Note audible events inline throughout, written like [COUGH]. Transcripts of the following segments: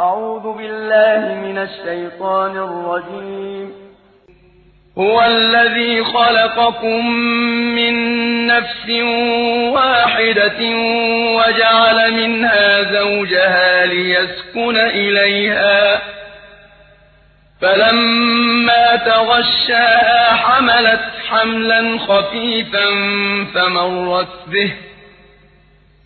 أعوذ بالله من الشيطان الرجيم. هو الذي خلقكم من نفس واحدة وجعل منها زوجها ليسكن إليها. فلما تغشاها حملت حملا خفيفا فمرت به.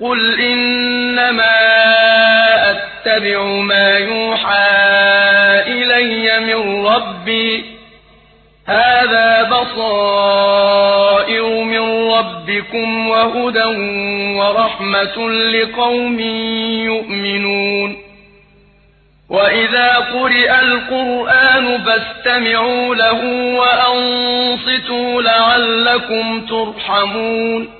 قل إنما أتبع ما يوحى إلي من ربي هذا بصائر من ربكم وهدى ورحمة لقوم يؤمنون وإذا قرئ القرآن فاستمعوا له وأنصتوا لعلكم ترحمون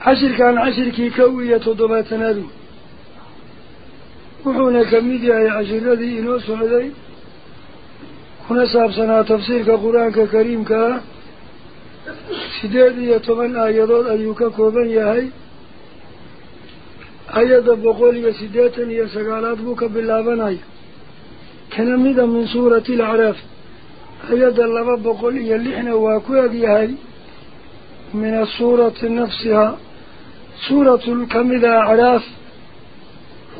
عشر كان عشر كي كوية تضبات نادو وحونا كميديا يا عشر الذي إنو سعدي كنا سابسنا تفسير كقرآن كريم كا سيدي يتمنى آيادات أيوكا كوبان يهي ayadda boqol iyo siddeetan iyo sagaalaad buu ka bilaabanaya kana mida min suurati alacraaf ayadda laba boqol iyo lixna waa ku egyahay min asuurati nafsihaa سورة كمدة عراف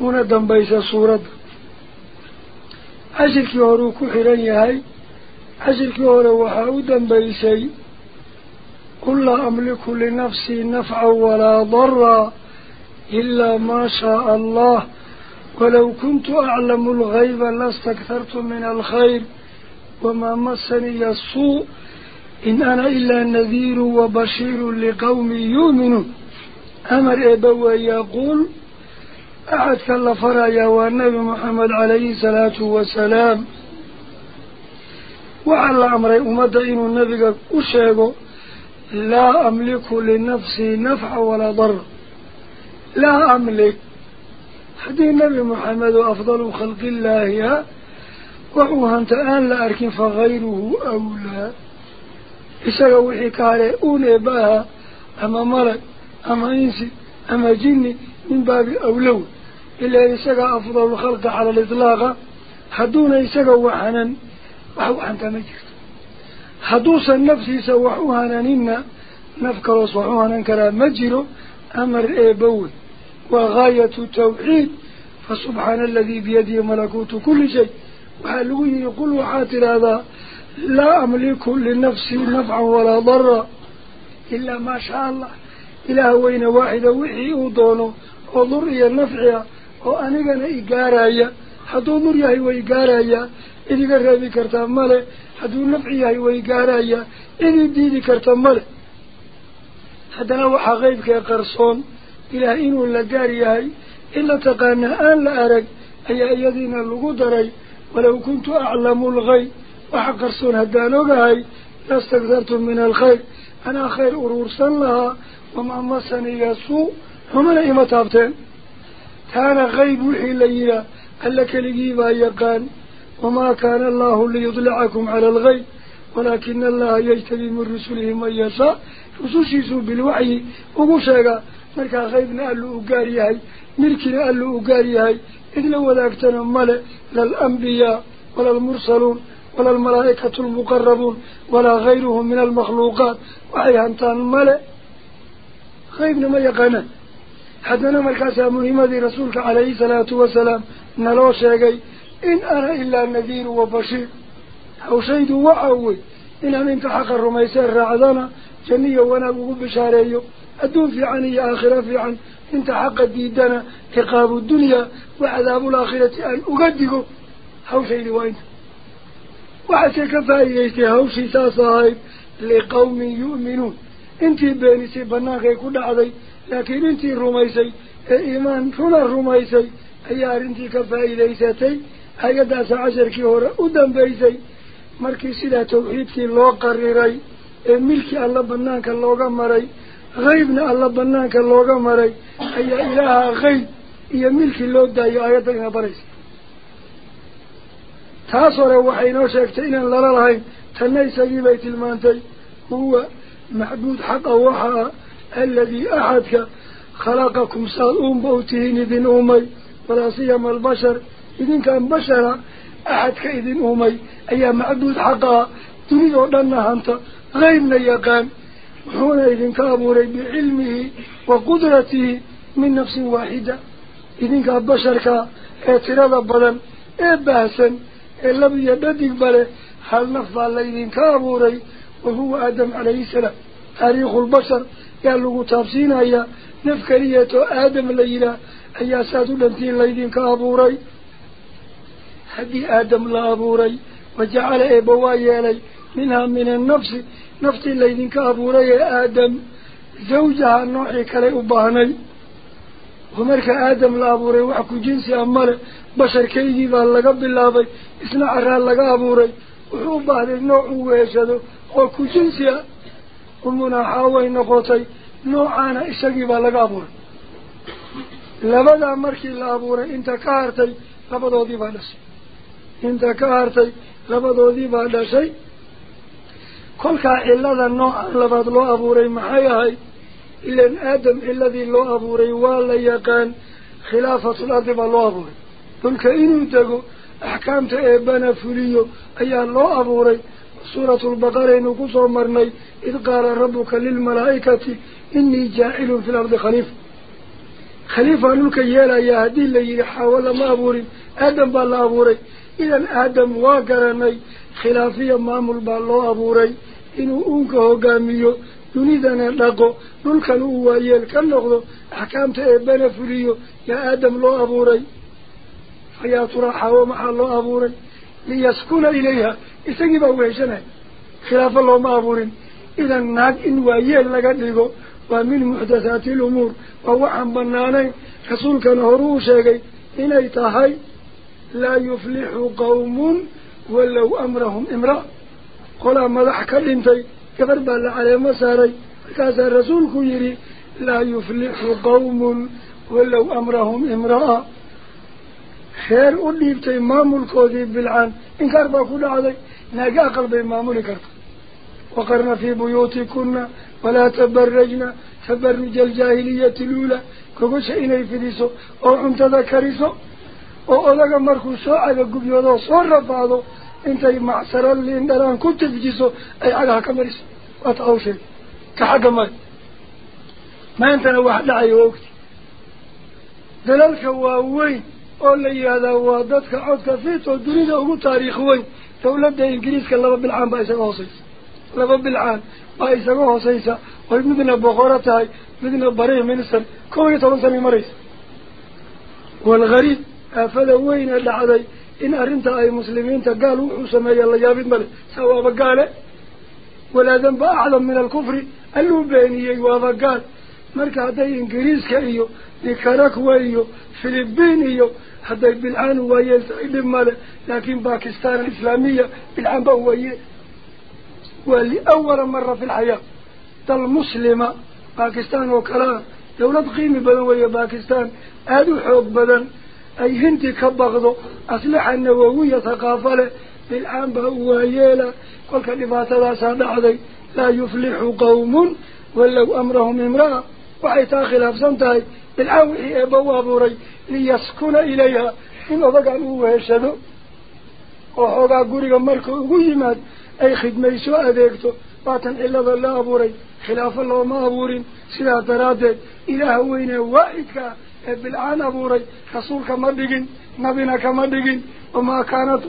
هنا دنبايسة سورة. عجل كيورو كحراني هاي. عجل كيورو وحاو دنبايسي قل لا أملك لنفسي نفع ولا ضر إلا ما شاء الله. ولو كنت أعلم الغيب لاستكثرت من الخير. وما مسني السوء. إن أنا إلا نذير وبشير لقوم يؤمنون. أمر إبوى يقول أحد كلا فرأي والنبي محمد عليه الصلاة والسلام. وعلى أمر أمد إن النبي أشهد لا أملك لنفسي نفع ولا ضر. لا أملك. هذه النبي محمد أفضل خلق الله وهو أنت الآن لا أركن فغيره أولى إساق وحي كاري أولي باها أما ملك أما إنسي أما جني من باب أولو إلا إساق أفضل الخلق على الإطلاق. حدون إساق وحنا وحو أنت مجرد حدوث النفس سوحوها ننا نفكر وصوحوها ننكرا مجرد أمر إيبوي وغاية التوحيد فسبحان الذي بيده ملكوت كل شيء. وحلوه يقول وحاتر هذا لا أملك لنفسي نفعا ولا ضرا إلا ما شاء الله. إله وين واحد وحيه دونه وضرية نفعية وأنه إيقارية حدو مريه وإيقارية إذي قرابي كرتام ملي حدو نفعية وإيقارية إذي ديدي كرتام ملي حدا نوحى غيبك يا قرصون إلى إله إنو لقاريه إلا تقانه أن لأرق أي أيدينا اللقودري ولو كنت أعلم الغي. وحى قرصون هدانوغهي لا استقدرت من الخير. أنا خير أرور لها. وما مسني يسوع هم لا يمتابتين كان غيب حليلا ألك لجيبا يقان. وما كان الله ليضلعكم على الغيب ولكن الله يجتبي من رسله من يسا يسوسيسوا بالوعي وقوشيقا ملكا غيبنا ألو أقاريهاي ملكنا ألو أقاريهاي إذن ولكتنا ملع للأنبياء ولا المرسلون ولا الملائكة المقربون ولا غيرهم من المخلوقات. وعيهانتان ملع غيبنا ما يقنا حتى نما الكاسم محمد رسولك عليه الصلاة والسلام نلوش يقي إن أنا إلا النذير وبشير. أو شيد وعوي إن أم إنت حق الرميسير رعضانا جنية وأنا بغب شاري أدون في عني آخرة في عن إنت حق ديدنا تقاب الدنيا. وعذاب الآخرة أن أقدقه. هو شيد وين وعسى كفائي يجتهوش ساسا لقوم يؤمنون. انتي بينيسي بناغي كودا عدي لكن انتي رميسي ايمان فلا رميسي ايار انتي كفائي ليساتي ايادا سعجر كيهورا ادن بيسي مركي سيدا توحيدكي لو قرري اي ملكي الله بناك اللو قمري غيبنا الله بناك اللو قمري اي اله غيب اي ملكي لو دايو ايادا بريس تاسورا وحينو شاكتين للا لهاي تنيسي بيت المانتي هو محدود حق وحا الذي أحدك خلقكم سالون بوتيني إذن أمي ولا سيما البشر. إذن كان بشرا أحدك إذن أمي. أي معبود حقا تريد أن أنت غير غيرنا يقام هنا إذن كابوري بعلمه وقدرته من نفس واحدة. إذن كان بشرك اعتراض بلا إباسا إيه إلا بيبادك بلا هل نفضل إذن كابوري وهو آدم عليه السلام. تاريخ البشر قالوا تابسين أيا نفكرية آدم ليلة أيا سادو لنتين ليذن كابوري. هدي آدم لابوري. وجعل إبوايا لي منها من النفس. نفتي الليذين كابوري آدم. زوجها نوحي كلي أباهني ومرك آدم لأبوري. وحكو جنسي أمالي بشر كيدي ذا لقى بالله إسنا عرها لقى أبوري وحو بعد النوع جنسي أمنا حاوي نقوتي نوعانا إساقي با لقى أبوري لبدا مركي لأبوري انت كارتي لبدا دي بادش انت كارتي لبدا دي بادشي kolkaa cilada nooca labaad loo abuuray maxay ahay ilan aadam ciladii loo abuuray waa la yaqaan khilaafatul ardi baa loo abuuray dhulka inuu dego axkaamta eebana fuliyo ayaa loo abuuray سورة البقرة نقص مرني. إذ قال ربك للملائكة إني جاعل في الأرض خليفة. خليفة نوك يا يهدي اللي حاول ما أبوري. آدم بالله أبوري. إذا آدم واقرني. خلافية مامل بالله أبوري. إنه هو قاميو. يونيدان لغو نلقى نوويل كان نغضو أحكام إبانا فريو يا آدم لو أبوري. فيا ترى حاوة الله أبوري. ليسكن إليها. إسنب ويشنع خلاف الله مابور إذا ناك إن وإيه لقدقه ومن محدثات الأمور. وهو عن بنانين حصول كان هروشاكي إن إتهاي لا يفلح قوم ولو أمرهم إمرأ قل ماذا حكى لنتي. كفر بل على مساري. كذا الرسول كيري. لا يفلح قوم ولو أمرهم إمرأة. Maamulkoodii bilcaan inkaar baa ku dhacday naaga aqal bay maamuli karta waqarna fii buyuutikuna walaa tabarajna tabaruja aljaahiliyati luula gogosha inay fidiso oo cuntada kariso oo odaga markuu soo cagagubyoodo soo rafaado intay macsaro liindharaan ku tifjiso ay cagaha ka mariso waata hawsheed ka xagga mari maantana wax dhacayo ogti dalalka waaweyn أولي هذا هو دادك عودك فيه تدريده هو تاريخ وين تولده إنجليزك اللبا بالعام بايسا غوصيس اللبا العام بايسا غوصيسا ومدنا بغورتها مدنا بريه منسان كوني تلنساني مريس والغريب أفلا وين اللي علي إن أرنت أي مسلمين تقالوا حسما يلا يا يابد ملي سواء بقاله ولا ذنب أعلم من الكفر اللو بيني يوافق قاله مركا هدي انجليز كايو نيكاراكو ايو فلبين ايو هدي بالعان ويسعيد المال لكن باكستان الاسلامية بالعان باوية ولأول مرة في الحياة تالمسلمة باكستان وكلا دولة قيمة بلوية باكستان هذا حب بدن اي هند كبغضو اسلحة النووية ثقافة بالعان باوية قل كلفات لا صادع لا يفلح قوم ولو امرهم امرأة وحي تاخل أفسنتها بالأوحي أبوه أبوري ليسكن إليها. إن أضاق أموه يشهده وحوقا قريقا مركو قيمات أي خدمي سواء ذيكتو باطن إلا ظل أبوري. خلاف الله ما أبوري سلا ترادد إله هوين وائكا بالعان أبوري. رسولك مدقين نبينك مدقين وما كانت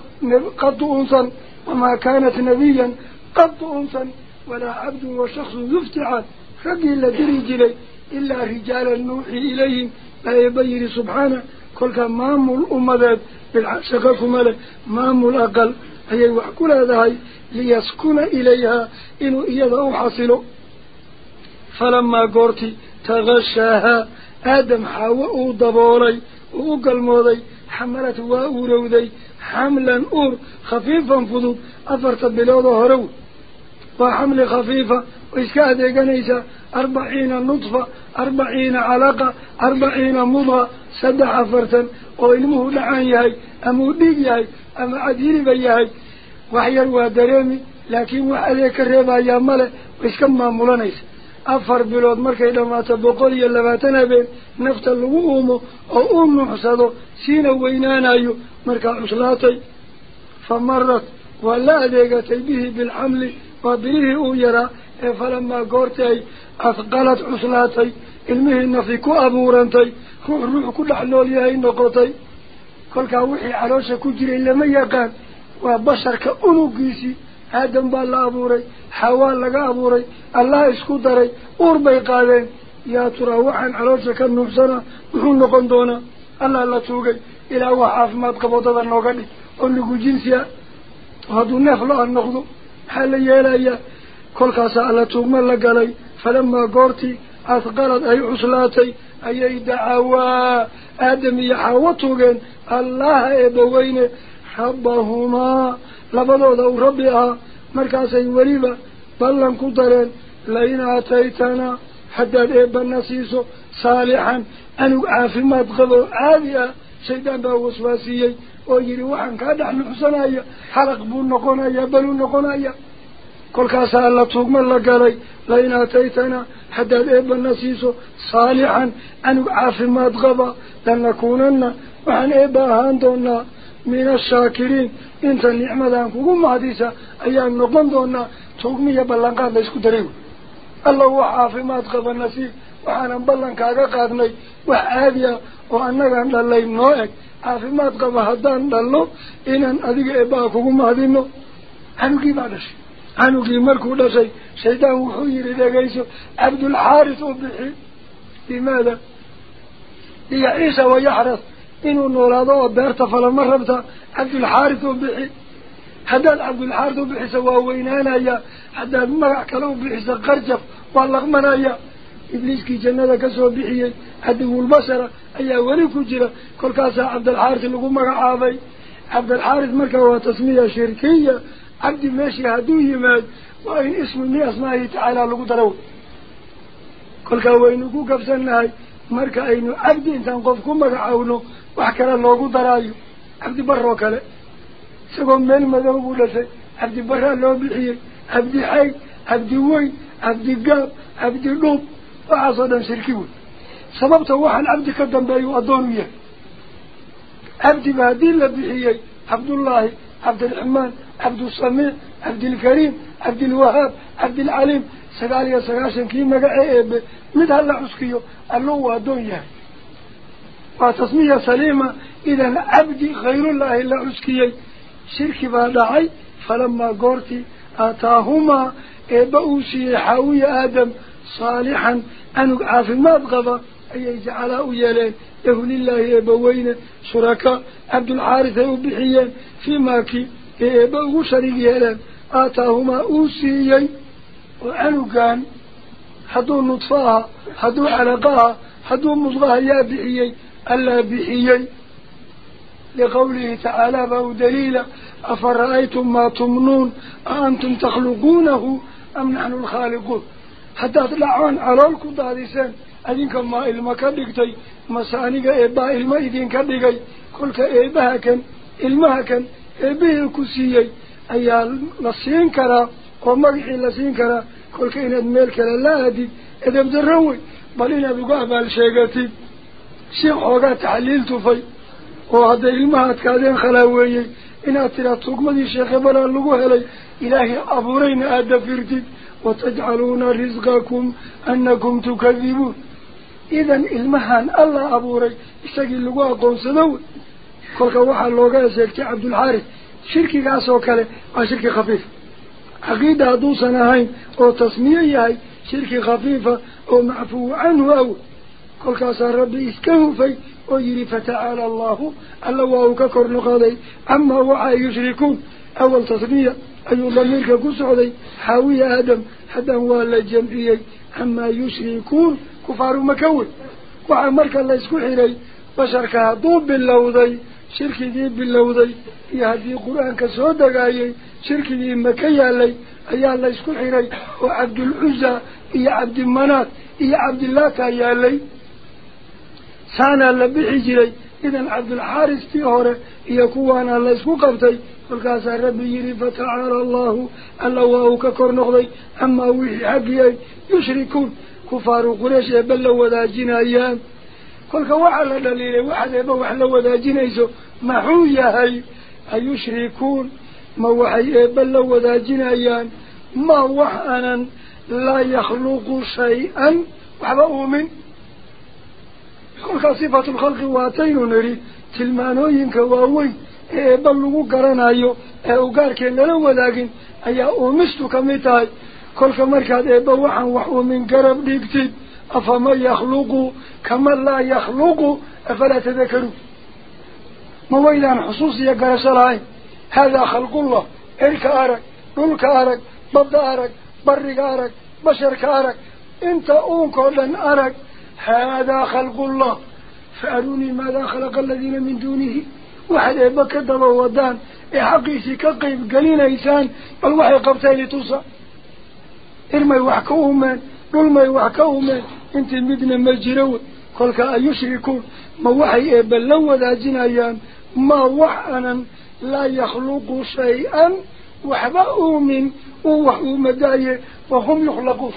قد أنسا وما كانت نبيا قد أنسا ولا عبد وشخص يفتعان. رجل لدري جليل إلا رجال النوح إليهم. لا بير سبحانه. كل الأمة ذات أمدات بالعشقكم ما مامل الأقل أي وحكول هذا هاي ليسكن إليها. إنه إيضاو حصلوا فلما قرتي تغشاها. آدم حاوء ضبوري وقل موضي حملت واؤ حملا أور. خفيفا فضو أفرت بلوضه رود وحمل خفيفة وإسكاد يقنيسة أربعين نطفة أربعين علاقة أربعين مضغة سد حفرة وإنمه لعان يهي أمودين يهي أم عديني بيهي وحيروا دريمي لكن وحليك الرباء يا ملك وإسكما مولانيس أفر بلود مركا إذا ما تبقل يلباتنا بين. نفت اللقوم أو أم حصده سين وينان أيو مركا عسلاتي فمرت ولا ديقتي به بالحمل. Dhex nool yahay noqotay kolkaa wixii caloosha ku jiray lama yaqaan waa basharka unugiisii aadam baa la abuuray xawaa laga abuuray allah isku daray uur bay qaadeen yaa turaa waxaan caloosha ka nuuxsana muxuu noqon doonaa allah la tuugay ilaa wax caafimaad qabo dada nooga dhig oo nagu jinsi ah hadduu neef lo-a noqdo la yeelayaa kolkaasaa alla tuugma la galay falamaa goortii adqalad ay cuslaatay أي دعوا آدم يحاوطوغن الله إبوين ربهما لبدو ذو ربها مركاسي وليبا بلن كدرين لين أتيتنا حداد إبا النسيسو صالحا أنو عافمات قبو عادية شيطان با وسواسيي ويجري وحن كادح نحسنايا حلق بون نقونايا بلو نقونايا كل كاسا الله توقم لقالي لين أتيتنا حداد إبا النسيسو صالحا أنو عافمات قبا لنكوننا وحن إبا هاندونا من الشاكرين انت النعمة أنكم محديثة أيام نقن دونا توقمية بلنقاد ليسكو دريو الله وحافمات قبا النسيس caadiya oo annagaan dhallay noo eg caafimaad qaba haddaan dhallo inaan adiga eebbaha kugu mahadino canugii baa dhashay canugii markuu dhashay shaydaan wuxuu yidhi dhegayso cabdulxaaris u bixi limaada liyaciisha wayaxras inuu noolaado oo beerta falama rabta cabdulxaaris u bixi haddaad cabdulxaaris u bixiso waa weynaanaya haddaad magac kale u bixiso qarjaf waa laqmanaya ibliiskii jannada ka soo bixiyey caduwulbashara ayaa weli ku jira kolkaasaa cabdalxaaris lagu magacaabay cabdalxaaris marka waa tasmiya shirkiya cabdi meeshii hadduu yimaad waa in ismu min asmaahi tacaala lagu daraw kolkaa waynu ku gabsannahay marka aynu cabdi intaan qof ku magacaawno wax kale loogu daraayo cabdi baroo kale isagoo meel madow buu dhashay cabdi baraa loo bixiyey cabdi xay cabdi weyn cabdi gaab cabdi dhuub وعصدا شركيون سببت واحد عبدك الدنباي وأدوني عبد بهدين لبيحيي عبد الله عبد الرحمن عبد الصميع عبد الكريم عبد الوهاب عبد العليم. سبعالي سغاشن كيما قعيب مدها الله اللو أدوني وتصمية سليمة. إذا عبد غير الله إلا شركي بهدعي. فلما قرتي أتاهما. إبأوسي حاوي آدم. صالحا. أنك عافمات قضى أي جعلاء يلين له لله يبوين شركاء. عبد الحارث يبحيين في ماكي. يبو شريك يلين آتاهما أوسيي وأنو كان. حدو نطفاها. حدو علقاها. حدو مصغاها يا بحيي ألا بحيي لقوله تعالى فهو دليل. أفرأيتم ما تمنون. أأنتم تخلقونه أم نحن الخالقون؟ حتى تلعون علولكم دادسان أذنك ما إلما كدقتي مسانيك إبا إلما إذن كدقي كلك إباها كان إلمها كان إبيه كسيي أيها لسين كرا ومقحي لسين كرا كلك إناد ميلك لا هدي إذا بدروي بل إنا بقى بالشيقتي شيخ حوغا تحليل تفاي وهذا إلمها كادين خلاوي إنا ترى تقمدي شيخ بلا اللقوه لي إلهي أبورين أدفرتي وتجعلون رزقكم أنكم تكذبون. إذا إلمهان الله أبوري لقوا قوم سدو كل كوحا اللوغا سيكتي عبد الحارث. شركي قاسو كالي وشركي خفيف. عقيدة دوسنا هاي أو تصمية هاي شركي خفيفة أو معفو عنه أو. كل كاسا ربي إسكه في ويري فتعالى الله. ألا وهو ككر نقاضي أما وحا يشركون. أول تصمية أي ضميرك كسعدي حاوي آدم حتى هو الجمعي أما يشركون كفار مكون وعمرك الله يسكو حيري بشرك هدوب باللوضي شركي دي باللوضي. يهدي قرآن كسودة قايي شركي دي مكيا لي أي الله يسكو حيري وعبد العزة إيا عبد المنات إيا عبد الله كايا لي سانا لبحي جري إذن عبد الحارس تيهوري إيا كوانا الله يسكو قبتي فالكاسا الرب يري فتعالى الله الا اللواه ككر نغضي أما ويحي حقيا يشركون. كفار قريش بل لو ذا جنايا. فالكا وعلى دليل واحد يبوح لو ذا جنايسو محويا هاي؟ يشركون ما وحي بل لو ذا جنايا. ما أنا لا يخلق شيئا. وحبأوا من كل صفة الخلق واتين نري. تلمانوين كواوين. بل لغو قرن ايو ايو قار كنلو ولكن ايو امستو كميتاي كل كمركات ايو بوحا وحو من قرب ديكتب افما يخلقو كما لا يخلقو افلا تذكرو مويلان حصوصي قرس الهي هذا خلق الله الك ارك نلك ارك ببد ارك برق ارك بشر كارك انت اون كولن ارك هذا خلق الله فأروني ماذا خلق الذين من دونه واحد إبك دبا ودان إحقيسي كقيب قليل إيسان بل وحي قبتين توصى إرمي وحكوهما قلمي وحكوهما إنت مدنا مجرون كلك أيشركون ما وحي إبا لو ذا جنايان ما وحنا لا يخلق شيئا وحبأوا من ووحوا مداية وهم يخلقون.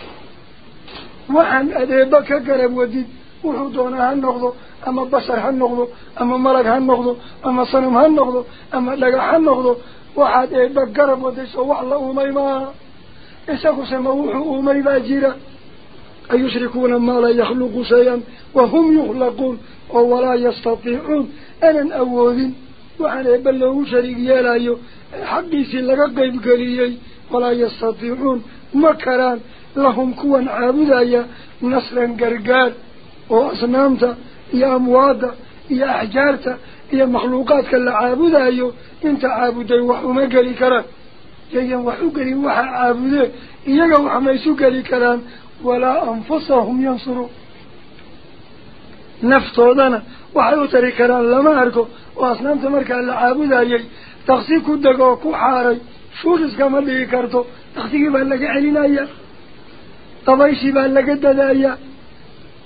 وحن أديبك قرب وديد وحدونا هالنغضو أما بشر هالنغضو أما ملك هالنغضو أما صنم هالنغضو أما لقى هالنغضو وحد أديبك قرب وديد سوى الله أميما إساكو سموحوا أميما جيرا. أيشركون ما لا يخلق شيئا وهم يخلقون ولا يستطيعون. أنا أولين وحن أبلغوا شريك يالايو. حقيسي لغا قيب قليي ولا يستطيعون. مكران. لهم كوان عابدايا. نصرا قرقال. وأصنامتا. يا أموادا يا أحجارتا يا مخلوقات كلا عابدايو. انت عابداي وحوما قلي كران. يا وحو قلي وحا عابداي إياك وحميسو قلي كران. ولا أنفسهم ينصروا نفتودنا. وحيو تري كران لما أركو. وأصنامتا مركا اللي عابدايي. تقسيك الدقو كو حاري. شورس كما دي كرتو تقسيكي بان علينا dabayshii baa laga dadaaya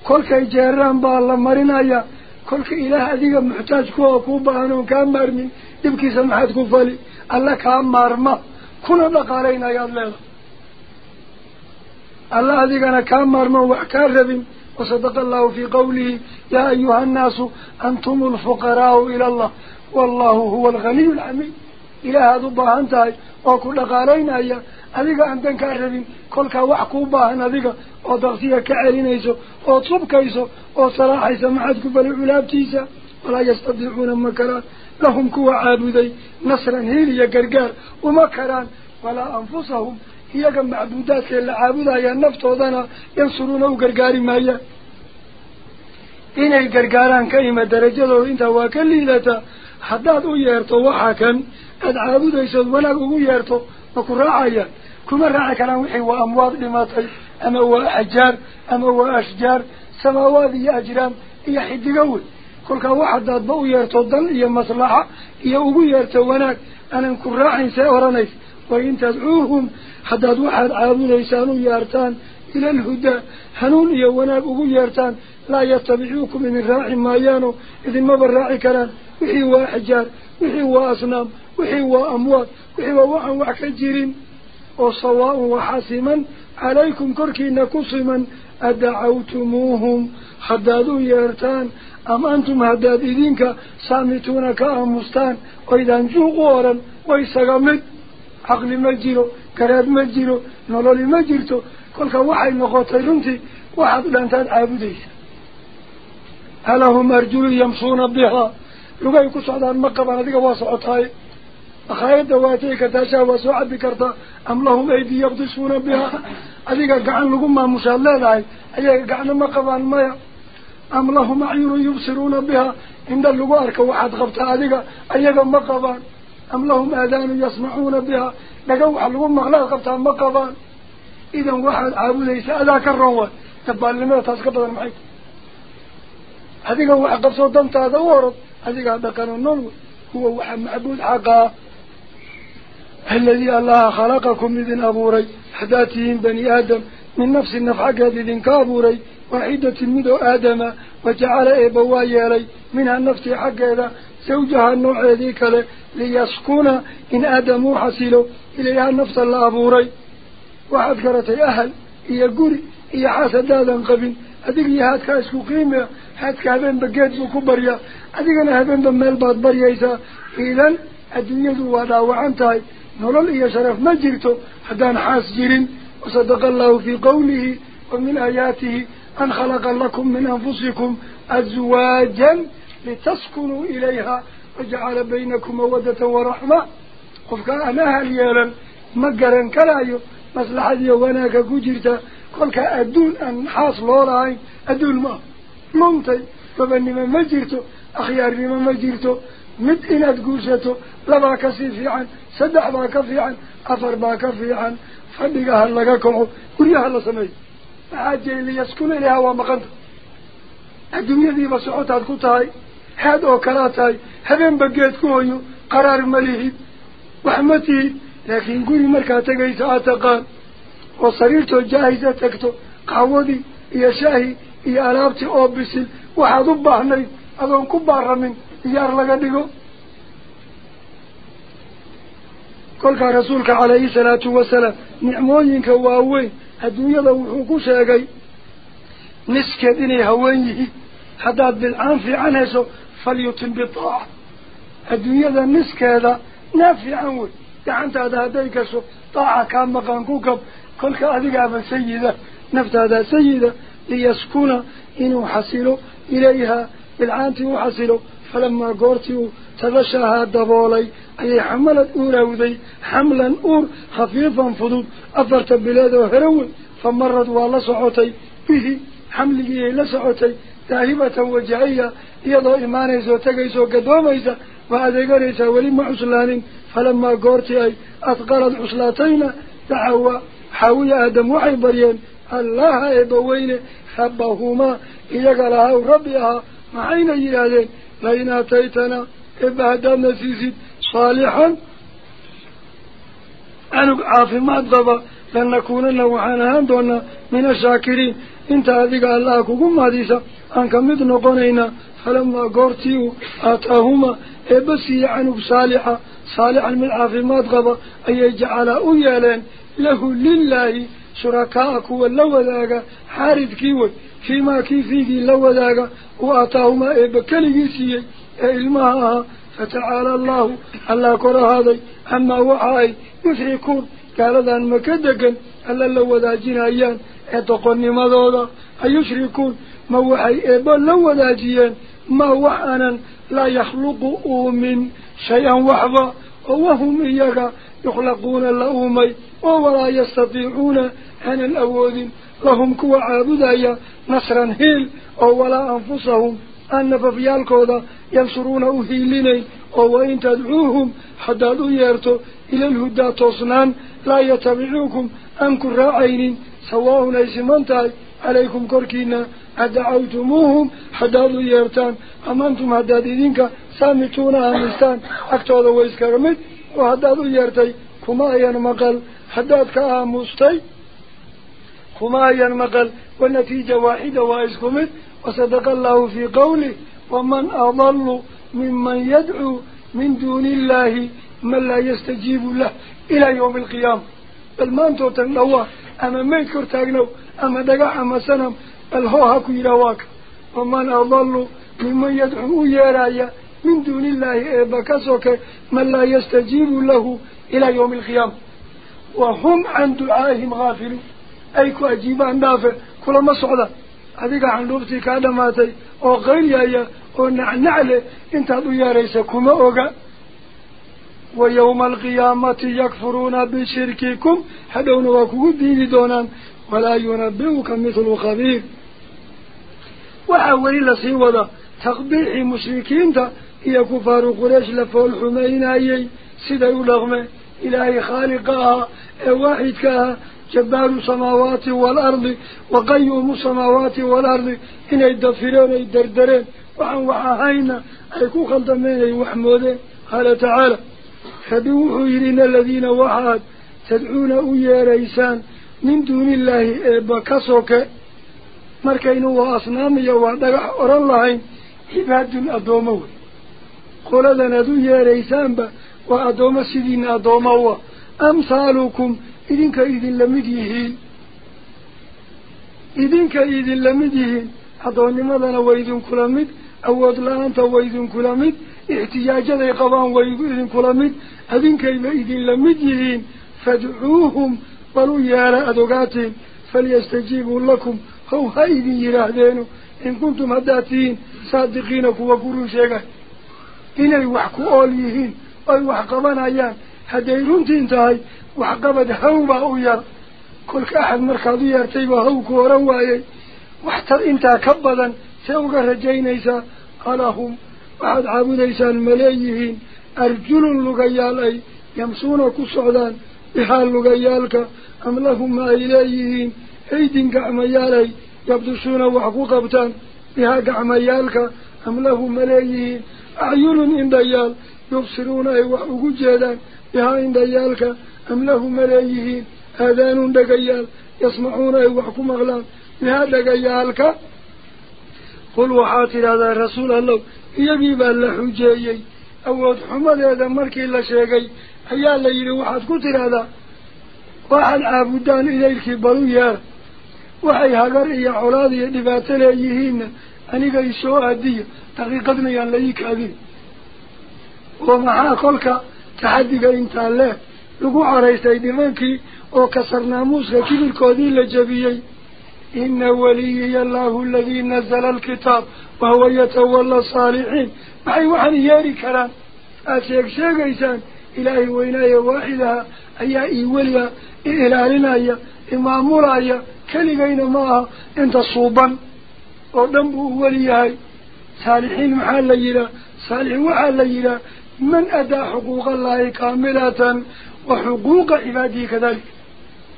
كل كي جيران بالله مرين ايا كل كي إله أذيك محتاج كوه كوبانو كان مرمي يبكي سمحات كوفالي الله كان مرمى كنا نقالين ايا الليلة الله أذيك أنا كان مرمى وحكار ذبين وصدق الله في قوله يا أيها الناس أنتم الفقراء إلى الله والله هو الغني العميد إله أذبه أنت وكل قالين ايا أذيك أن تنكر ربي كلك وعقوبة أن أذيك أو تغطية كعلين إيسو أو تصبك إيسو أو صلاح إيسا تيسا ولا يستطيعون مكران لهم كوا عادوا ذي نصرا هيليا قرقار ومكران ولا أنفسهم هي كم عبودات للا عابودا يا النفط وضانا ينصرونه قرقاري مايا إنه قرقاران كيما درجة لو إنت واكل ليلة حداد أويرتو وحاكا قد عابودا يسود ولا أويرتو raacayaan كما راعي كلام وحي وأمواد لماتي. أما هو أحجار أما هو أشجار سماوات يا أجرام يا حد قوي كل واحد ضد بو يرتضل يا مصلحة يا أبو يرتوناك أنا نكون راعي سأورانيس وإن تدعوهم حداد واحد عابون يسانو يارتان. إلى الهدى هنون يا وناك أبو يرتان لا يتبعوكم من الراعي ما يانو. إذن ما بالراعي كلام وحي وأحجار وحي وأصنام. وحي وأموات وحي ووحن وحكجيرين وصواء وحاسما عليكم كركين كصما أدعوتموهم. حدادوا يرتان أم أنتم هداد إذنك سامتون كأمستان وإذا انجوا غورا ويسغمت عقل مجيرو كراد مجيرو نولولي مجيرتو كلك وحي نقوطي رنتي وحد لانتاد عابديس هلهم أرجل يمصون بها. مقبان أخايد دواتيك تاشا وسعد بكرتا أم لهم أيدي يقدسون بها؟ أذيك قعن لكم ما مشاء الله أيك قعن ما قبان مايا. أم لهم عيون يبصرون بها؟ عند اللغارك وحد غبت أذيك أيك ما قبان. أم لهم آذان يسمعون بها؟ لقوا حلقوا مغلاق غبت ما قبان. إذا واحد عابد ليس أذاك الروان تبال لما تسقط المحيط. هذيك واحد قبصوا دمت هذا ورد. هذيك هذا كان النور هو واحد معبود حقا. الذي الله خلقكم من أبوري حداتهم بني آدم من نفس النفحة إذن كابوري وحيدة مدو آدم وجعل إبوايا لي منها النفس حق إذا زوجها النوع ذيك لي إن آدم حسلوا إليها النفس الأبوري وحذكرت أهل إيا قري إيا حاسد هذا قبل. أديك يهاد كاسكو قيمة هاد كابين بقيت بكبريا أديك أنا هبين بميل باد بريا إذن الدنيا نولل إيا شرف ما جرتو حدان حاس جرين وصدق الله في قوله ومن آياته أن خلق لكم من أنفسكم أزواجا لتسكنوا إليها وجعل بينكم مودة ورحمة. قفك أنا هليالا مقرا كلايو مصلحة يواناك كجرتا قلك أدون أن حاصل وراي أدون ما. منتي فبني ما مجرتو أخيار ما مجرتو مد إن أتقوشته لبا كسي في عن سدح باك في عن أفر باك في عن فنقى هلقا كوحو قولي هلا سمي. فعجي اللي يسكن إليها ومقنت الدنيا ذي بسعوتها تقوتهاي حاد أوكلاتهاي هبين بقيت كوهيو قرار مليهيد وحمتي لكن قولي مركا تقيت آتقان وصريرتو جاهزة تكتو قاودي يا شاهي يا رابتي أوبسل وحضب أهني أذن كبار منه يار لغا ديغو كل كان رسولك عليه الصلاه والسلام نعمونك واوي الدنيا لو كو شيغاي نسك ديني هواني حداد بالعنف عنه سو فليتم بطاع الدنيا ذا نسك هذا نافع اول تعنت هذا هديك سو طاع كان مقنكوك كل كان ديغا سيده نفت هذا سيده ليسكن انه حصلوا اليها بالعنف وحصلوا فلما قرتيو تبشاها الدبالي أي حملت أوراودي حملا أور خفيفا فضوط أفرت بلاد هرون فمرت والصعوتي به حمله لصعوتي ذاهبة وجعية يضع إيماني زوتكي زو قدوميزا وهذا قريتا ولم عسلان فلما قرتي أثقلت عسلاتين دعوا حاوية أدم وحي بريان الله يضوين خبهما إيقلها وربيها معين يرادين فإن أتيتنا إبهد النسيسي صالحا أنك عافي ما أدبا لن نكون نوحانا هندونا من الشاكرين. إنت أذيك الله كم هديسا أنك مدنقونينا فلما قرتيو آتاهما إبسي عنه صالحا صالحا من عافي ما أدبا أي جعل أميالين له لله شركاءك واللوذاك حارد كيوه فيما كيفيه لوذاك وآتاهما إبا كالجيسي إلماها فتعالى الله ألا كره هذا أما وعاي مسعيكون كالذان مكدكا ألا لوذا جنايان أتقني مذوضا أيشريكون ما وعاي إبا لوذا جيان ما وعانا لا يخلق من شيئا وحظا وهم إياك يخلقون اللأومي ولا يستطيعون أن الأوذين لهم كوا عابدايا. نصرا هيل أو ولا أنفسهم. أن ففيال كودا ينصرون أهيليني أو وإن تدعوهم. حتى يرتو إلى الهدى توصنان. لا يتبعوكم. أنكم راعين سواء ليس منتاي عليكم كركينا أدعوتموهم. حتى يرتان. أمنتم حتى دينك. سامتون أمستان. أكتوذ ويسكرمت. وحتى يرتي. كما ينمقل حتى كأمستي كما ينمقل والنتيجة واحدة وإسكمت وصدق الله في قوله ومن أضل ممن يدعو من دون الله من لا يستجيب له إلى يوم القيام بل ما أنتو تنوه أما ميكر تاقنو أما دقع أما سنم بل هو هكو يلواك ومن أضل ممن يدعو يا يرايا من دون الله إيه بكسوك من لا يستجيب له إلى يوم القيام وهم عن دعائهم غافلون. أي كأجيب عن دافع كل ما صعدا هذيك عن لبتي كذا ما تي أو غير يايا أو نع نعله أنت أبويا رئيسكما أوجا ويوم القيامة يكفرون بشرككم حدون وكودين دونان. ولا ينبئك مثل خبير. وحاولي لسي وضا تقبيح مشركين تا هي كفار قريش لفول حمين أي سيدا يلغم إلهي خالقها واحد كها جبار السماوات والأرض وقيوم السماوات والأرض. إن يدفرون يدردرين وعن وحاهين أيكو خلطمين يوحمودين قال تعالى فبوحوا إلينا الذين وحاد تدعون أي ريسان من دون الله بكسوك مركين وأصنام يوادقع أرى اللهين عباد أدوموه قولنا ندو يا ريسان با وأدوم السيدين أدوموه أمثالكم ah la-aanta waa idinkula mid ixtiyaajaday qabaan way idinkula mid adinkayba idin lamid yihiin fadcuuhum bal u yeera aada ogaatiin falyastajiibuu lakum how ha idin yidhaahdeenu in kuntum haddaad tihiin saadiqiina kuwa ku run sheegay inay wax ku ool yihiin oy wax qabanayaan hadday runtiin tahay وحقبت هوبا أوير كل كأحد مركضي يرتيب هوك ورواي واحتر إنت كبدا. سوق رجينيسا ألهم بعد عبوديسا الملايين أرجل لغيالي يمسون كسعدا بها لغيالك. أم لهم ما إليهين. عيدين كعميالي يبدشون وحقوقبتا بها كعميالك. أم لهم ملايين أعين إن ديال يبصرون أي وحقوق جيدا بها إن ديالك أم له ملايين هذان دقيال. يسمعون أيوحكم أغلام من دقيالك قل وحاطر هذا الرسول الله. يبيب الله جايي أو حمد هذا مركي الله شيقي أيا الله إلي وحد كتر هذا. واحد عبدان إلي الكبارو يار وحي هقر إيا عراضي نباتل أيهين أني قي سواء الدية تغيقتني أن ليك أذين ومعا قولك تحدي قي انتالله لقو عريستي بمنكي أو كسرنا موسى كيف الكودين لجبيي إن ولي الله الذي نزل الكتاب وهو يتولى الصالحين أي واحد ياري كران أسيك شاك إيسان إلهي وإلهي واحدها أي إيوليا إلالنا أي إمامورا أي كلمين معها انت صوبا ودنبه وليها صالحين محال ليلة صالح وحال ليلة من أدى حقوق الله كاملة وحقوق عبادي كذلك.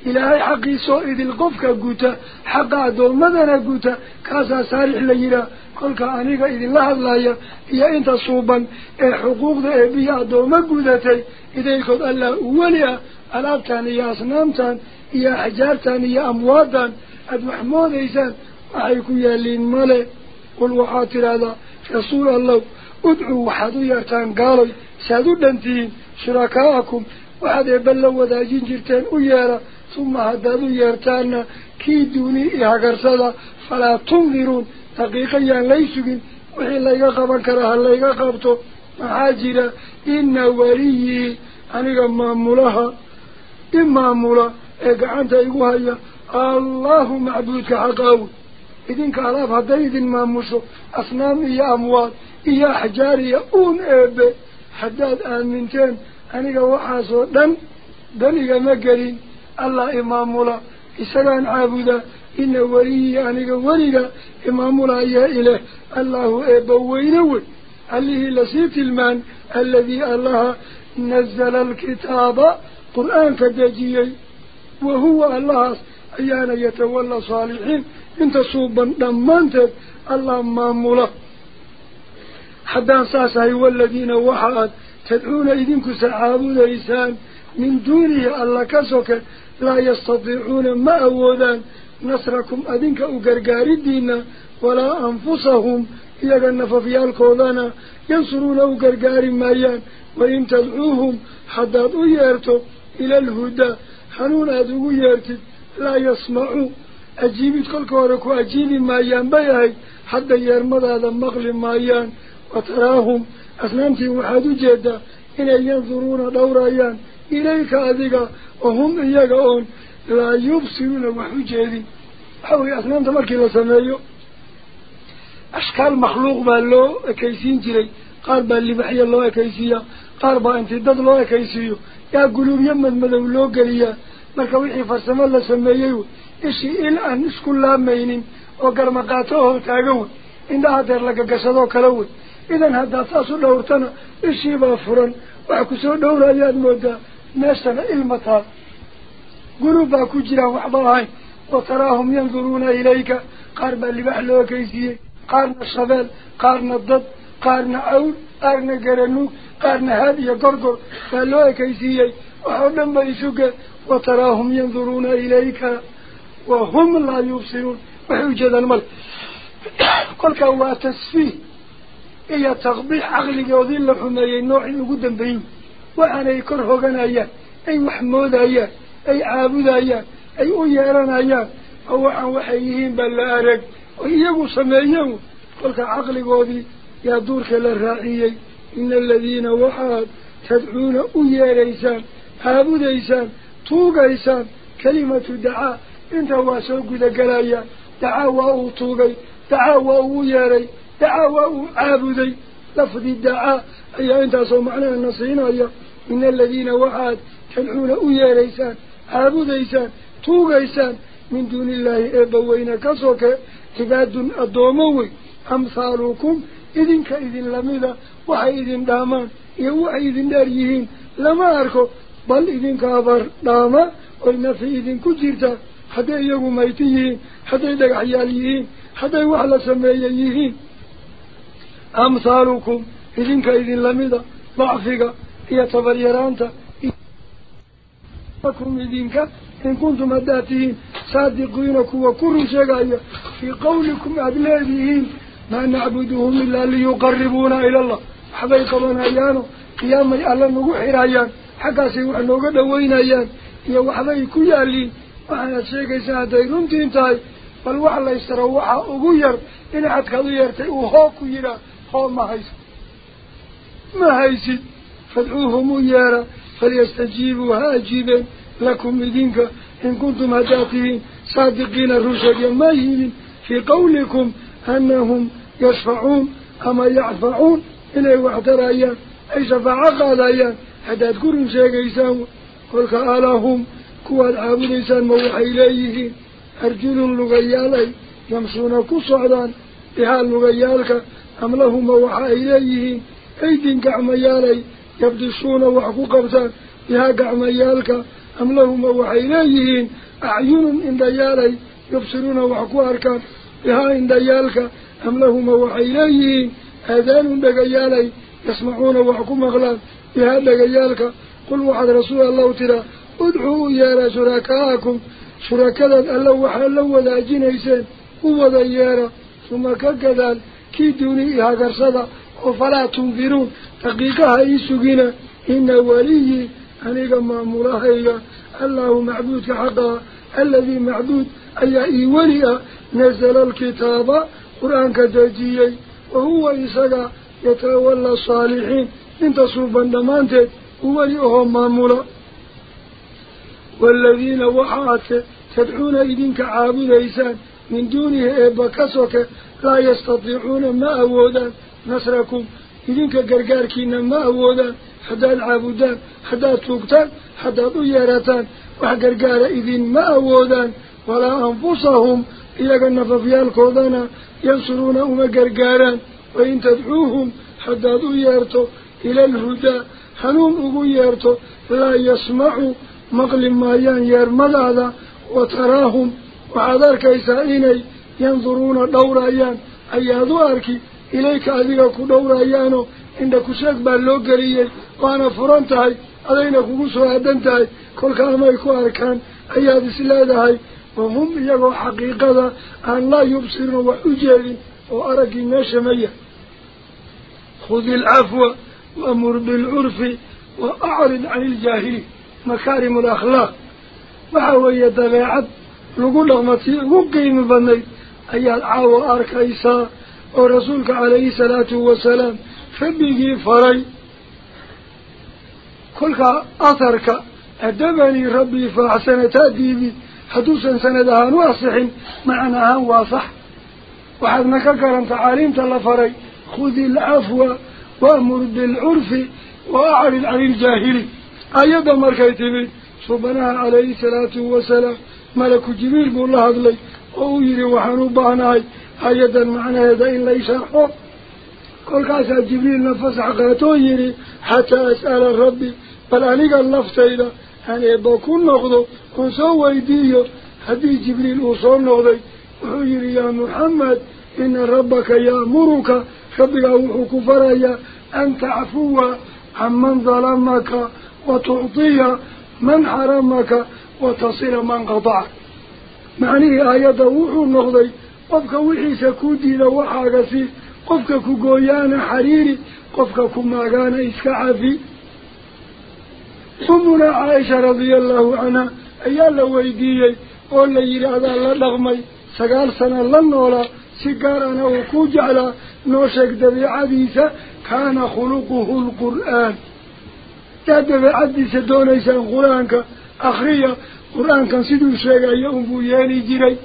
إلهي حقي صائد القفك قوتا حقا دولمدنا قوتا كاسا سارح ليرا. قولك آنيك إذ الله الله إيا إنت صوبا. إيا حقوق إبيا دولمدتي إذا يقول الله أوليا ألابتان إيا أصنامتان إيا حجارتان إيا أموادان أدوحمود إيسان أحيكو يالين مالي. والوحاطر هذا رسول الله. ادعوا حضيرتان قالوا. سادو دانتين شركاءكم. Yeertaana kii duuni iyo hagarsada falaa tundiruun daqiiqa yaan lay sugin wixii layga qaban karaa ha layga qabto maxaa jira ina weliyii aniga maamulaha i maamula ee gacanta igu haya allahu macbuudka xaqaawi idinka alaab hadday idin maamusho asnaam iyo amwaad iyo axjaar iyo uun eebe haddaad aaminteen أني وحاسو دن دنيا مقرين الله إمام الله إسلام عابده إن وليه أني وليه إمام الله يا إله الله إبوه إنوه أليه لسيط المان الذي الله نزل الكتاب قرآن كدجيه وهو الله أيانا يتولى صالحين انت صوبا دمانت الله مامولا حدان ساسا هو الذين وحاد تدعون إذنك سعابون إيسان من دونه الله كسوك لا يستطيعون ما أودان نصركم أذنك أقرقار الدين ولا أنفسهم إذا النففيا الكوذان ينصرون أقرقار مايان وإن تدعوهم حتى أضيارتوا إلى الهدى حنون أضيارتوا لا يسمعوا أجيبت كل كورك وأجيب مايان بيهي حتى يرمض هذا المغلم مايان وتراهم oon laa yubsiruuna wax u jeedin waxa weye asnaamta markii la sameeyo ashkaal makhluuq baa loo ekaysiin jiray qaar baa libaxya loo ekaysiiyaa qaar baa intii dad loo ekaysiiyo yaa guluubyo madmadow loo geliyaa marka wixii farsamo la sameeyey wey ishii il aan isku laamaynin oo garmaqaato oo taagan wey indhaha deer lagagashadoo kale wey إذا هدا تاسو دورتنا. إشيبا فران وعكسو دورا ياد مودا. ناشتنا إلمتها قلوبا كجرا وحضاهاي وتراهم ينظرون إليك. قاربا لبحلوه كيسيه قارنا الشبال. قارنا الضد. قارنا عول قارنا قرنوك قارنا هادية قرقر. فالوه كيسيه وحضن ما يسوك. وتراهم ينظرون إليك. وهم لا يبصرون. وحوجد الملك. [COUGHS] قل هو تسفيه. Taqbiix caqligoodii la xumeeyey noocii ugu dambeeyey waxaanay kor hoganayaan ay wax moodayaan ay caabudayaan ay u yeeranayaan oo waxaan waxay yihiin baa la arag oy iyagu sameeyeen kolka caqligoodii yaa duurka la raaciyey ina aladiina waxaad tadcuuna u yeeraysaan caabudaysaan tuugaysaan kelimatu dacaa inta waa soo gudagelayaan dacaa waa uu tuugay dacaa waa uu yeeray waa uu caabuday lafdi dacaa ayaa intaasoo macnahana siinaya ina aladiina waxaad tadcuuna u yeeraysaan caabudaysaan tuugaysaan min duuni illaahi eebbaweyne ka soke cibaadun addoomo wey amhaalukum idinka idin lamida waxay idin dhaamaan iyo waxay idin dheer yihiin lama arko bal idinkaabar dhaama oy nafi idinku jirtaa hadday iyagu mayti yihiin hadday dhagaxyaal yihiin hadday wax la sameeya yihiin kum idinka in kuntum haddaad tihiin saadiqiina kuwa ku run sheegaya fii qawlikum aada leedihiin maa nacbuduhum ilaa liyuqaribuuna ila allah waxbay qabanayaano qiyaamay alla nagu xirayaan xaggaasay wax nooga dhaweynayaan iyo waxbay ku yaaliin waxaanaad sheegaysaa hadday runtiin tahay bal wax laystaro waxa ugu yar in xadkaad u yeertay uu hoo ku yidhaah هو ما هيس ما هيس فدعوهم يارا فليستجيبوا. هاجبا لكم الدينك إن كنتم هداتين صادقين الرسل يمهين في قولكم أنهم يشفعون أما يعفعون. إليه وحترا أيان أي شفع قال أيان حتى تقولون شيئا إيسان قولك آلهم كوى العابد إيسان موحي إليه. أرجل لغيالي يمسون كسعدان بحال مغيالك أم لهم وحا إليه؟ أيدين قعم يالي يبدشون وحكو قبسا بها قعم أم لهم وحا إليه؟ أعين إن ديالي يبصرون وحكو أركا بها إن ديالك أم لهم وحا إليه؟ أذان بقيالي يسمعون وحكو مغلا بها بقيالك قل وحد رسول الله ترى. ادعوا يا رسولكاكم شركة الله وحا الله ولا جينيسين هو ديالك ثم كذلك كي دوني هاجر صدا وفلا تنفرون تقيقها يسوغينا إن ولي أنيقا مامولاها الله معدود حقا. الذي معدود أي أي ولي نزل الكتاب قرآن كدجيي. وهو إساقا يتولى الصالحين. من تصوف بندمانت ولي أهم مامولا والذين وحات تدعون إذنك عابد إسان من دونه بكسوك لا يستطيعون ما أودا نصركم. إذنك قرقاركين ما أودا. حدا العابدان حدا توقتان حدا ضيارتان وحقرقار إذن ما أودا. ولا أنفسهم. إلا قنف في كودانا ينصرون أم قرقارا وإن تدعوهم حدا ضيارتو إلى الهدى. حنوم أغيارتو لا يسمعوا مغلم مايان يرمض هذا وتراهم وعذر كيسائني ينظرون دور أيان أي أيادو أركي إليك أذيك دور أيانو عندك شك باللوك لي وأنا فرنتهي. أذينك وقصوا أدنتهي. كل كلمة يكون أركان. أياد سلادهي. وهم يقول حقيقة أن لا يبصرن وأرك وأركي ناشمية خذ العفو وأمر بالعرف وأعرض عن الجاهل. مكارم الأخلاق. وحوية دلاعب لقول لهم تي وقيم بني أي العاو أركيسا ورسولك عليه الصلاة والسلام فبيجي فري. كل ك أثرك أدبني ربي فأحسن تأديبي حدوسا سندها واصح معناها واصح. وحذنك كرم تعاليم تلا فري خذ العفو وأمر بالعرف وأعرض عن الجاهل أيضا مركيتني سبحانه عليه الصلاة والسلام. ملك جبريل بقول له هذا لي أو يري وحنوبان هاي أيضا معنى هذا إن لا يشرحه كل قاس جبريل نفس عقاته يري. حتى أسأل الرب. بل أنا قال نفس إذا أنا بكون نقضه. ونسوى يديه. هذه جبريل وصل نقضي ويري يا محمد. إن ربك يا مروك ربك هو كفر يا أنت عفوا عمن ظلمك. وتعطيه من حرمك. وتصير ما قطع معنيه آياد وحو النغضي قفك وحي سكودي لوحا قسي. قفك كقويان حريري. قفك كماغان إسكعفي ثمنا عائشة رضي الله عنها أيالا ويديي قول لي رأضا لغمي سقال سنة أنا سقارنا وكوجعلا نوشك دبي عديسة كان خلقه القرآن. تدبي عديسة دونيسة القرآن أخرية. قرآن كان سيدو الشيء يوم بياني جري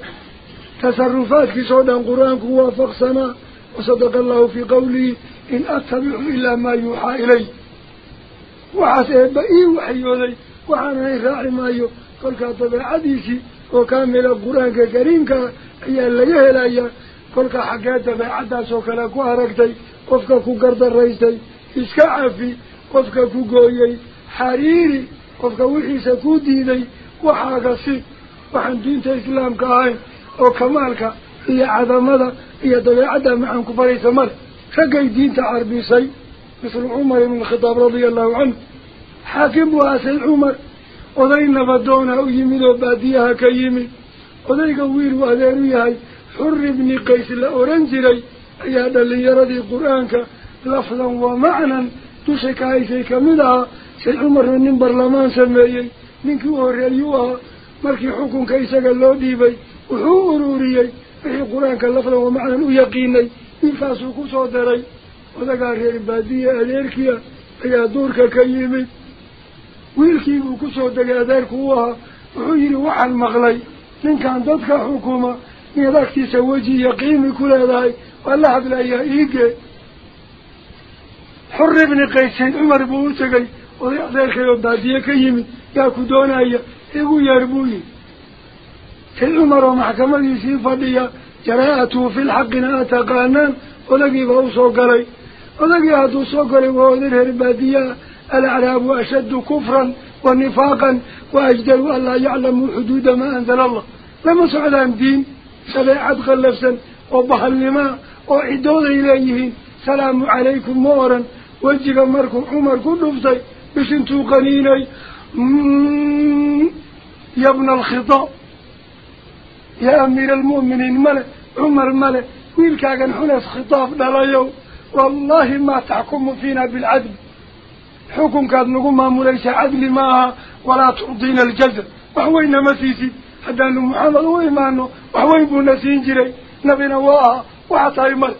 تصرفات في صدى قرآن كوافق سنة وصدق الله في قوله إن أتبع إلا ما يوحى إلي. وحسي بأي وحي إلي وحانا إخاعي ما يو. قل كاتب عديسي. وكامل القرآن كريم كأي اللي يهل أي قل كحكات بأعداس وكلاكو هرقتي. قفكك قرد الرئيس إسكاع في قفكك قوي حريري. قفك وحي سكودي لي وحاك سي وحن دين تإسلام كهين أو كمالك إيا عدم هذا إيا دوي عدم عن كفر إثمال شكي دين تعربي سي مثل عمر من الخطاب رضي الله عنه حاكم واسي عمر وذين نفدونا ويمين وباديها كيمين وذي قوير وذيريها حر ابن قيس الأورنزلي إيا اللي يرضي قرآنك لفظا ومعنا تشكي سيكملها شيء عمر من برلمان سمعين. من كوار يوها مركي حكم كيس كيسا قالوا ديبي وحوروريي في القرآن كاللفظة ومعنى يقيني. إنفاسه كسو داري وذا قال ريالي بادية أليركيا يا دورك كيمي. ويلكي كسو داري أدارك هوها وحيري وحا المغلي من كان ضدك حكومة. من ذاك تسوجي يقيني كل هذا والله حب لأيه إيجي حر ابن قيسين عمر بوسكي. Oday adeerkay oo baadiye ka yimid yaa ku doonaya igu yeer buu yihi sayd cumar oo maxkamadiisii fadhiya jaraa'atuhu filxaqina a taqaanaan odagiibaa usoo galay odagii hadduu soo galay waa oday reer baadiyaa alacraabu ashaddu kufran wa nifaaqan wa ajdaru an laa yaclamuu xuduuda maa anzala allah lama socdaan diin shabeecad qallafsan oo bahalnimaa oo ciddooday leeyihiin salaamu calaykum ma oran wejiga markuu cumar ku dhuftay بس انتو قنيني يا ابن الخطاء يا أمير المؤمنين ملك عمر ملك. ويلكا كان حناس خطاف دلايو والله ما تحكم فينا بالعدل. حكم كان نقوم ما ليس عدل ما ولا ترضينا الجزء وحوينا مسيسي حتى أنه محمد وإيمانه وحوين بو نسين جري نبي نواها وعطا يمر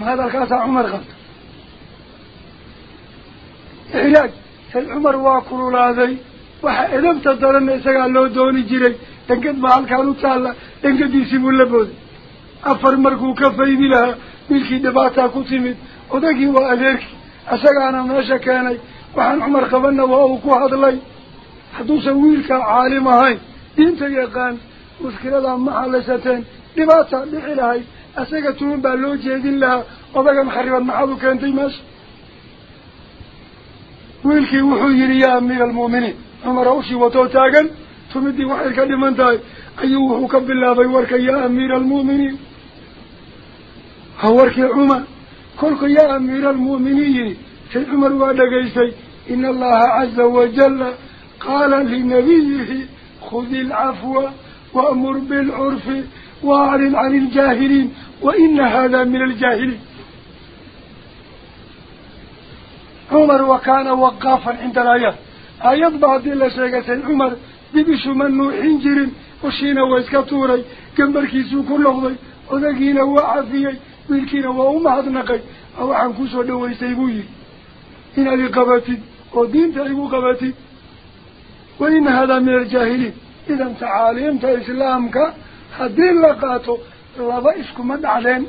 ما هذا الكاسة عمر غلط dooni jiray dhangad baa halkaan u taalla dhangadiisii buu la booday afar markuu ka faydi lahaa wiilkii dhibaataa ku timid odagii waa adeerkii isagaana meesha keenay waxaan cumar qabanna waa uu ku hadlay hadduusan wiilkaa caalim ahayn diinta yaqaan mushkiladaa ma xalisateen dhibaata dhici lahay isaga tuman baa loo jeedin lahaa odagan khariban maxaad u keentay meesha ويلكي وحيري يا أمير المؤمنين عمر أوشي وتوتاقا تمدي وحيرك لمن تاي أيو وحوك بالله بيورك يا أمير المؤمنين هورك عمر كلك يا أمير المؤمنين في عمر وعدك قيسي إن الله عز وجل قال لنبيه خذ العفو وأمر بالعرف وأعلن عن الجاهلين وإن هذا من الجاهلين عمر وكان وقافا عند الآيات. آيات بعد الله شيئتين عمر. ببش من نوحين جرين وشينا ويسكتوري كم بركيسو كل لغضي. وذكينا وعافيي ويلكينا وأمهد نقي. أو عنكوس ودوي سيبوي إن أبي قباتي. ودين تأيبو قباتي. وإن هذا من الجاهلين. إذا تعاليم تإسلامك هدين لقاته لا بأسكم من علين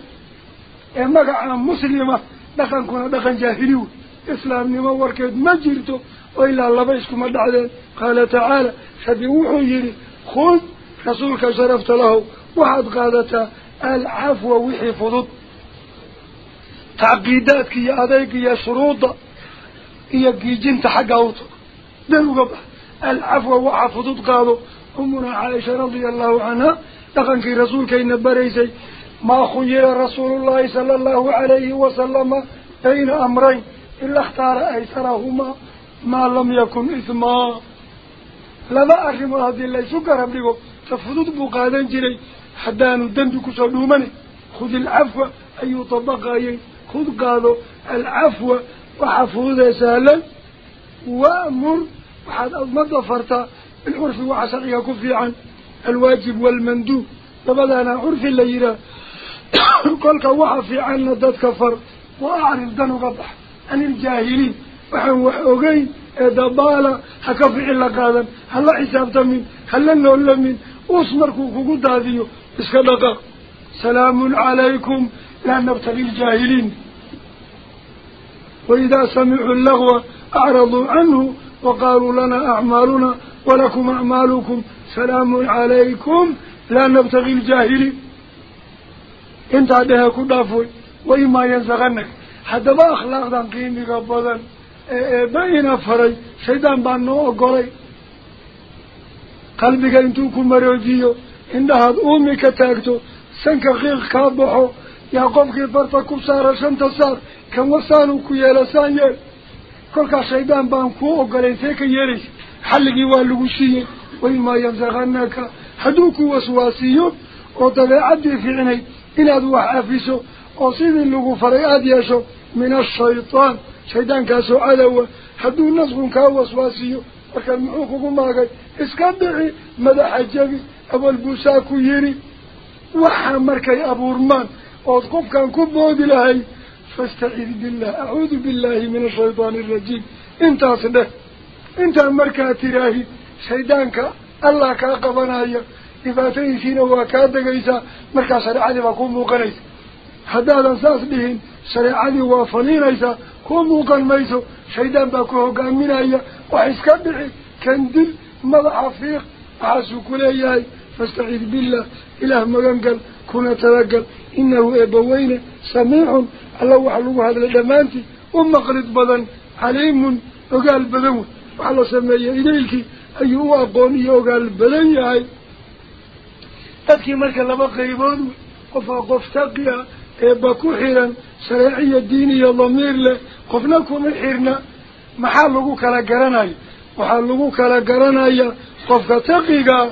إما كعنا مسلمة. لقد كنا لقد جاهلين إسلام نمور كيد مجرته وإلا الله بيسكو مدعدين قال تعالى فبيوحو يري خذ رسولك شرفت له. وحد قادته العفو وحي فضط تعقيداتك يا أذيك يا شروط يا قيجين تحقاوته دلو العفو وحي فضط قادو. أمنا عائشة رضي الله عنها لقنك رسولك إنباريسي ما خير رسول الله صلى الله عليه وسلم بين أمرين. إلا اختار أيسرهما ما لم يكن إثما. لذا أخي هذه الله سكر أبريه تفضل بقادان جري حتى ندندك سلوماني خذ العفو أي طبق أي خذ قادو العفو وحفوذ سهلا. وأمر وحد أضمد فرطا الحرف وعسق يكون في عن الواجب والمندوب. لبدا أنا عرف الليلة. [COUGHS] قلك وحفي عن ندد كفر. وأعرف دنو قبح. عن الجاهلين. وحن وحوغين إيه دبالة حكف إلا قادا هلا حسابتا من هلا نولا من واسمركو قد هذه اسكدقا سلام عليكم. لأن نبتغي الجاهلين. وإذا سمعوا اللغوة أعرضوا عنه وقالوا لنا أعمالنا ولكم أعمالكم. سلام عليكم. لأن نبتغي الجاهلين. إنت عدها كدافوي. وإما ينزغنك. Haddaba akhlaaqdan qiimiga badan ee eebba ina faray shaydaan baa noo ogolay qalbiga intuu ku maroojiyo indhahaad uumi ka taagto sanka qiiq kaa baxo yaa qofkii barta ku saara shanta saar kan wasaanuu ku yeela saan yeel kolkaas shaydaan baan kuu ogolayn see ka yeelaysa xalligii waa lagu siiyey waimaa yansakanaka hadduu ku waswaasiyo oo dabeecaddii fiicnayd inaad wax cafiso oo sidii lagu faray aada yeesho من الشيطان. شيطان كاسو عدو حدو نصب كاوسواسيو وكان محوكو ماغي اسكبعي مدح الجبي أبو البوساكو يري. وحامر مركي أبو رمان. واتقب كان كبود لهي. فاستعيذ بالله. أعوذ بالله من الشيطان الرجيم. انت صده انت أمر تراهي. شيطانك الله كاقبنا إباتين سينا وكادة قيسا مركز العالم أكون موقنيس. حدادا ساس بهن. شريعتي وفنين ايسا كومو قلميسو شيدان باكوه قامين ايا وحسكبعي كندل مضعفيق عاسو كلي أي فاستعيذ بالله. إله مغنقل كنا تلقل إنه إبوين سميعهم الله وحلو هذا الدمانتي ومقرد بدن عليم وقال بذنوه على سمي إليك أيها أقوني وقال بذنوه أكي ملك الله بقيبانه وفا قفتقيا qofna kuma xirna maxaa lagu kala garanaya waxaa lagu kala garanaya qofka taqigaa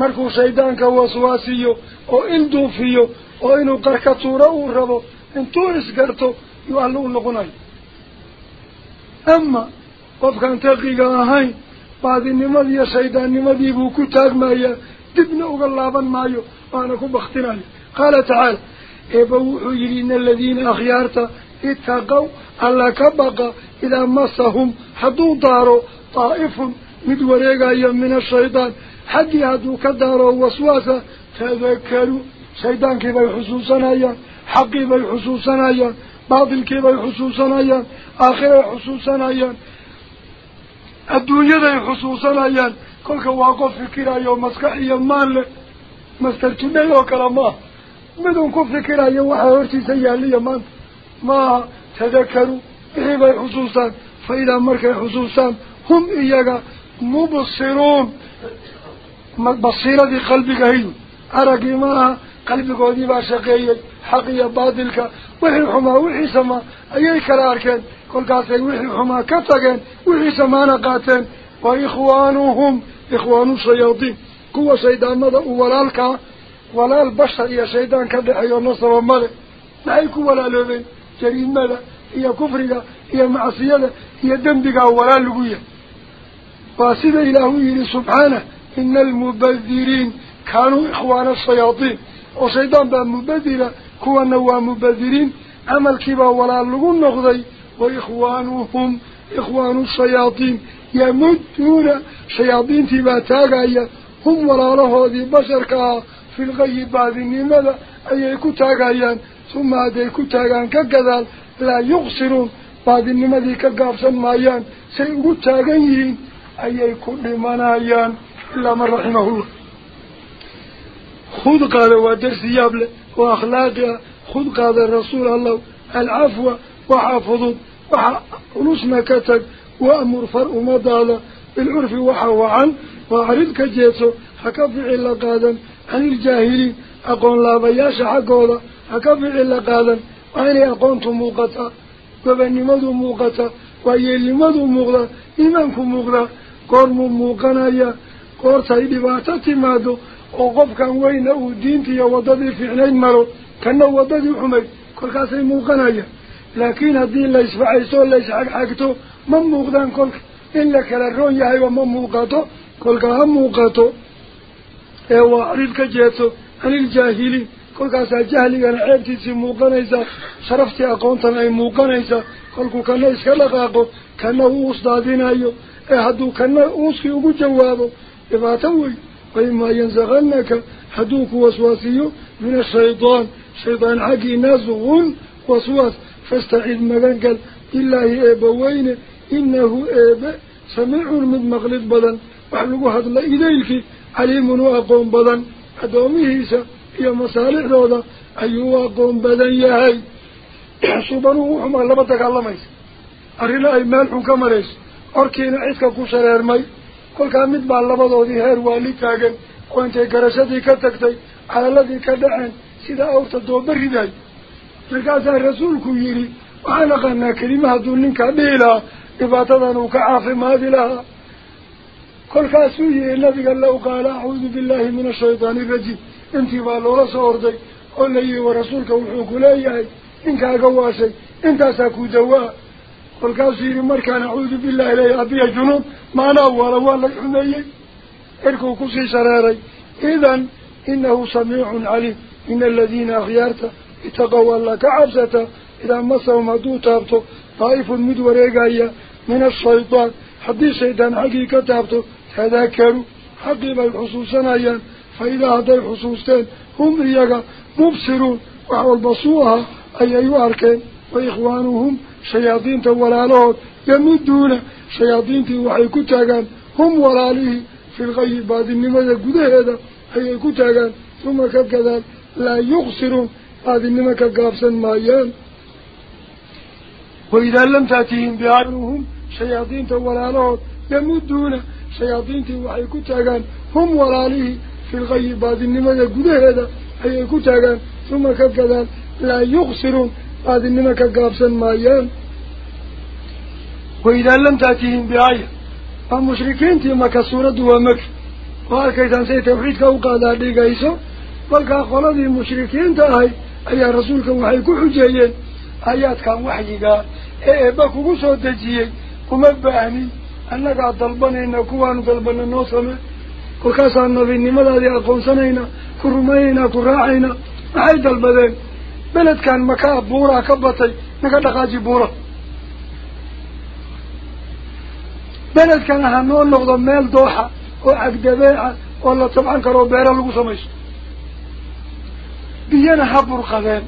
markuu shaydaanka waswaasiyo oo ilduufiyo oo inuu qarka tuuro uu rabo intuu isgarto yuu alla u noqonayo ama qofkaan taqiga ahayn baadinimadiiyo shaydaannimadii buu ku taagmayaa dibna uga laaban maayo waana ku baktinayo qaala tacaala إبو حجرين الذين أخيارت إتقوا ألا كبق إذا مصهم حدو دارو طائف مدوريقا من الشيطان حد يهدو كدارو وسواسا تذكروا شيطان كيف يحسوسنا حق كيف يحسوسنا باطل كيف يحسوسنا آخر يحسوسنا الدنيا يحسوسنا كل كواقف فكرة يوم مسكح يوم مال مستر كبير waxaa hortiisa yaaliya maanta maaha tadakaruu wixii bay xusuustaan fa idaa markay xusuustaan hum iyaga mubsiruun basiiradii qalbiga hayu araggii maaha qalbigoodii baa shaqeeyey xaq iyo baatilka wixii xumaa wixii samaa ayay kala arkeen kolkaasay wixii xumaa ka tageen wixii samaana qaateen wa ikhwaanuhum ikhwaanu shayaadiin kuwa shaydaamada u walaalkaa ولا البشر يا شيطان كذا حيو نصر ومالك. ما يكون ولا لبين جريمة لا هي كفرها هي معصية لا هي دمدها ولا لبيا فاسد إلهي سبحانه. إن المبذرين كانوا إخوان الشياطين. وشيطان بها مبذرة كوا نوا مبذرين. عمل كبا ولا لبون نخذي وإخوانهم إخوان الشياطين. يمدون شياطين تباتاقا هم ولا لهذه بشر كهذا في الغي الغيبات النمذة أي كتاقايان ثم هذا كتاقان كقذال لا يقصرون بعد النمذي كقاف سمايان سيكتاقايين أي كل منايان إلا من رحمه الله خذ قال ودرس يابل وأخلاقها خذ قال الرسول الله العفو وحافظ وحافظه وحرسنا كتب وأمر فرء مضالة بالعرف وحوى عن وعرض كجيسو حكا فعل قادم caniiljaahiliin aqoon laabayaasha xaggooda ha ka ficil la qaadan waa inay aqoontu muuqataa gobanimadu muuqataa waa yeelnimadu muuqdaa iimaanku muuqdaa goormuu muuqanaya goortay dhibaato timaado oo qofkan weyna uu diintiiyo waddadii fiicnayd maro kana waddadii xumayd kolkaasay muuqanayaan laakiin haddii la isfacayso o la isxagxagto ma muuqdaan kolka in la kala roon yahayba ma muuqato kolka ha muuqato ايوا اريدك جيتو ان الجاهلي كل كاسا جاهلي أنا عيبتي سي موقنيسا شرفتي اقونتن اي موقنيسا كل كو كان اسك لا قاقو كان هو استادين ايو اي حدو كان اوسكي أو جوابو دباتوي اي ما ينزغنك حدوك وسواسيو من الشيطان شيطان حقي نزغن وسواس فاستعيد مغنقل الله ايبا وينه انه ايبا سمع من مغلط بدن وحلقوا هذا الله إليك ayuu u aqoon badan yahay subanuhu wuxumaa laba dagaalamaysa arrina ay meel xun ka marayso corkiina cidka ku shareermay kolkaa mid baa labadoodii heer waali taagan oo intay garashadii ka tagtay calaladii ka dhaceen sida awrta dooba riday markaasaa rasuulku yidhi waxaan aqaanaa kelima hadduu ninkaa dhihi lahaa dhibaatadan uu ka caafimaadi lahaa كل كاسوية إيه النبي قال له؟ قال أعوذ بالله من الشيطان الرجيم. انتي بالله صورتك قولي ورسولك وحوك لأيهي إنك أقواسي إنت ساكو دواء قل كاسوية إيه المركة أعوذ بالله لأي أبي جنوب ما نوال أولا حني إركو كسي سراري. إذن إنه سميع عليم. إن الذين أخيارته اتقوا الله كعبزته إذا مصوا مدو تابتو. طائف مدوريقايا من الشيطان. حديث سيدان حقيقة تابتو. فذكروا حقيب الحصوصنا ايان فإذا هذا الحصوصتين هم إياقا مبصرون وعلى البصوها أي أيواركين وإخوانهم شياطين تولالهم يمدون شياطين تيوحي كتاقان هم ولاليه في الغي بعد النمجة قده هذا أي كتاقان ثم كذا لا يغصرون بعد النمجة قابسا مايان. وإذا لم تأتيهم بأعلمهم شياطين تولالهم يمدونه taagaan hum walaalihii fi lgayi baadinimada gudaheeda ayay ku taagaan uma ka gadaal laa yuqsiruun baadinimo ka gaabsan maayaan waidaa lam taatihim biaaya waa mushrikiintii maka suuraddu waa maki oo arkaysaan say tawxiidka u qaadaa dhigayso kolkaa qoladii mushrikiinta ahay ayaa rasuulka waxay ku xujeeyeen aayaadkan waxyigaa ee eebba kugu soo dejiyey uma baahnin noo samee kolkaasaan nabinimadaadii aqoonsanaynaa ku rumaynaynaa ku raacaynaa maxay dalbadeen beledkan makaa buuraa ka batay naga dhaqaaji buura beledkana ha noo noqdo meel dooxa oo cagdabeeca oo la tabcan karoo beero lagu samaysto biyana ha burqadeen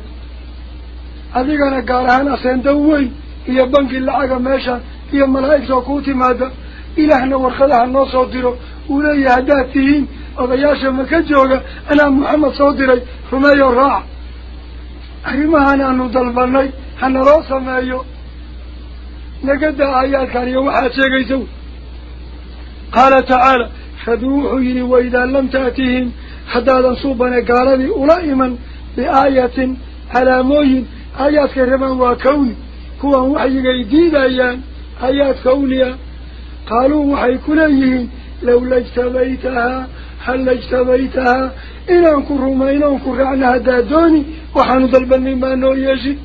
adigana gaar ahaan aseenda weyn iyo banki lacaga meeshaan kuu timaada ilaahna warqadaha noo soo diro uu leeyahay haddaad tihiin odayaasha maka jooga anaa maxamed soo diray rumeeyo raaca arrimahan aanu dalbanay hanaloo sameeyo nagada aayaadkan iyo waxaad sheegaysa qaala tacaala rabbi wuxuu yidhi waidaa lam taatihim haddaadan suubane gaaladii ula iman biaayatin calaamooyin aayaadkay rabaan waa kawni kuwan waxyigay diidayaan آيات كونية. قالوا وحي كليه لو لاجتبيتها هل لاجتبيتها؟ إن أنكر روما إن أنكر عنا هدادوني وحن ضلبني ما نوياشي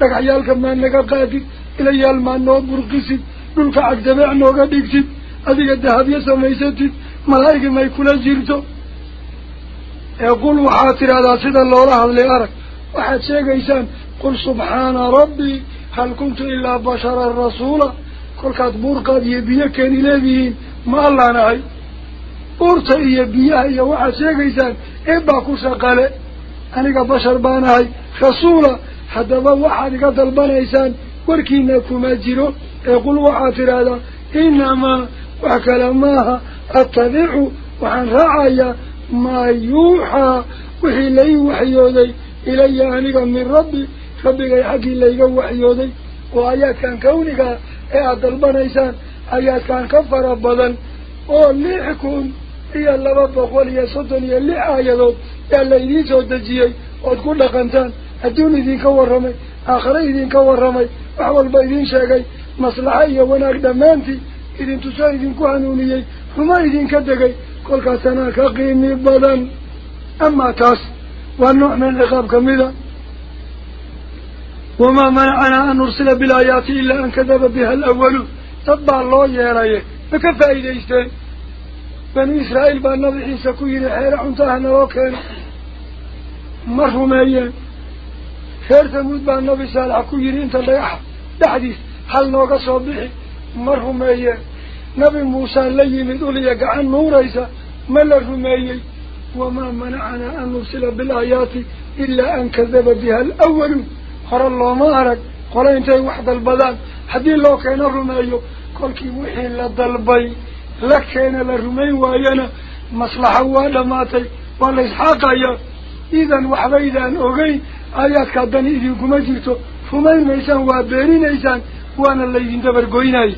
لك عيالك ما أنك قادر إلى يال ما نو برقسي للك عكدبع نو قديكسي أذيك الدهب يسميستي. ملايك ما يكون جيرتو. يقول وحاطر هذا سيدا الله رحل لأرك وحد شيء قيسان. قل سبحان ربي هل كنت إلا بشر الرسول؟ كل كات بورك يبيه كان إليه ما الله ناي بورته يبيه يا وعشيق إنسان إبا كوسا قال أنا كبشر باناي خصولة حتى واحد قتل بنا إنسان وركي نكما جرو يقول وعافر هذا إنما وكلامها أتبع وعن رعايا ما يوحى وحي لي وحي يودي إلي أنا من ربي ربك يحكي لي وحي يودي وآيات كان كونك إيه الدلبانيسان إيه كان كفر بضن أو ليحكم إيه اللباب اخوال يسطن إيه اللي عايضو إيه اللي يديس ودجيي ودكول لقنتان الدون يدين كور رمي آخرين يدين كور رمي احوال بايدين شاقي مصلحية وأنا اقدمانتي يدين تسايدين كوانونيي هما يدين كدقي كل كاسانا كقيمي بضن. أما تاس والنوع من الاخاب كميدا وما منعنا أن نرسل بالآيات إلا أن كذب بها الأول. تبع الله يا رأي فكفى إليه بني إسرائيل بأن نضح سكوين حير عمتها نواكين مرهوميا خير تموت بأن نبي سالح كوين إنت ليح حل نوغة صبح مرهوميا نبي موسى اللي مدولي يقعن موريسا ملرهوميا وما منعنا أن نرسل وما منعنا أن نرسل بالآيات إلا أن كذب بها الأول. هر الله ما أرك قال أنت واحد البدان حدي الله كان الرمي كل كي وحي لدلبي لك كان الرمي وينا مصلحة ودماتي والإسحاق يا إذا واحد إذا أغي آيات كالدني إذي كمجرته فمين نيسان وابيري نيسان وأنا اللي ينتبر قويني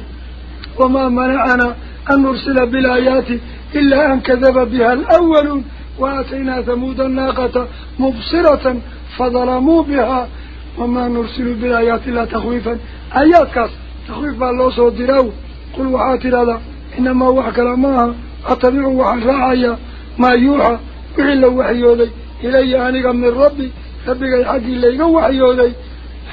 وما منعنا أن نرسل بالآيات إلا أن كذب بها الأول وآتينا ثمود الناقة مبصرة فظلموا بها وما نرسل بالآيات إلا تخويفا. آيات كاس تخويف بالله صوت دراو. قل وحاتر هذا إنما وحك لماها أتبعوا وحراعيا ما يوحى. وحي وحيولي إلي أنك من ربي. ربك الحق إليك وحيولي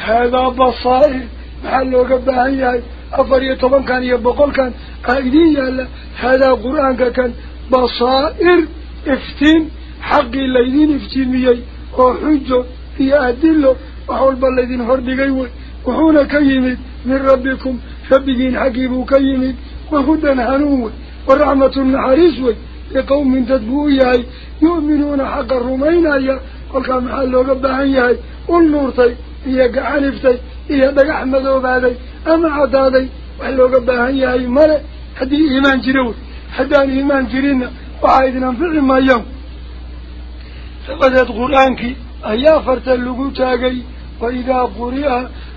هذا بصائر. محلو قبهاي أفر يطبن كان يبقل كان. قائدين يالا هذا قرآن كان. بصائر. إفتين. حق الليدين افتيميي وحجه. هي أدله. وحول بالذين هردقوا وحونا كيمد من ربكم. ربكين حقيبوا كيمد وهدى هنوه ورحمة النحريسوي لقوم تدبوياي يؤمنون حق الرومين وكان محلو قبهاي والنورتي هي قعنفتي هي دقح مذوبادي أما عدادي وحلو قبهاي ملأ هدي إيمان جنوي حدان إيمان جرينا وعايدنا نفعل ما يوم. فقدت قرآنك أيا فرت تاقي. وإذا قرئ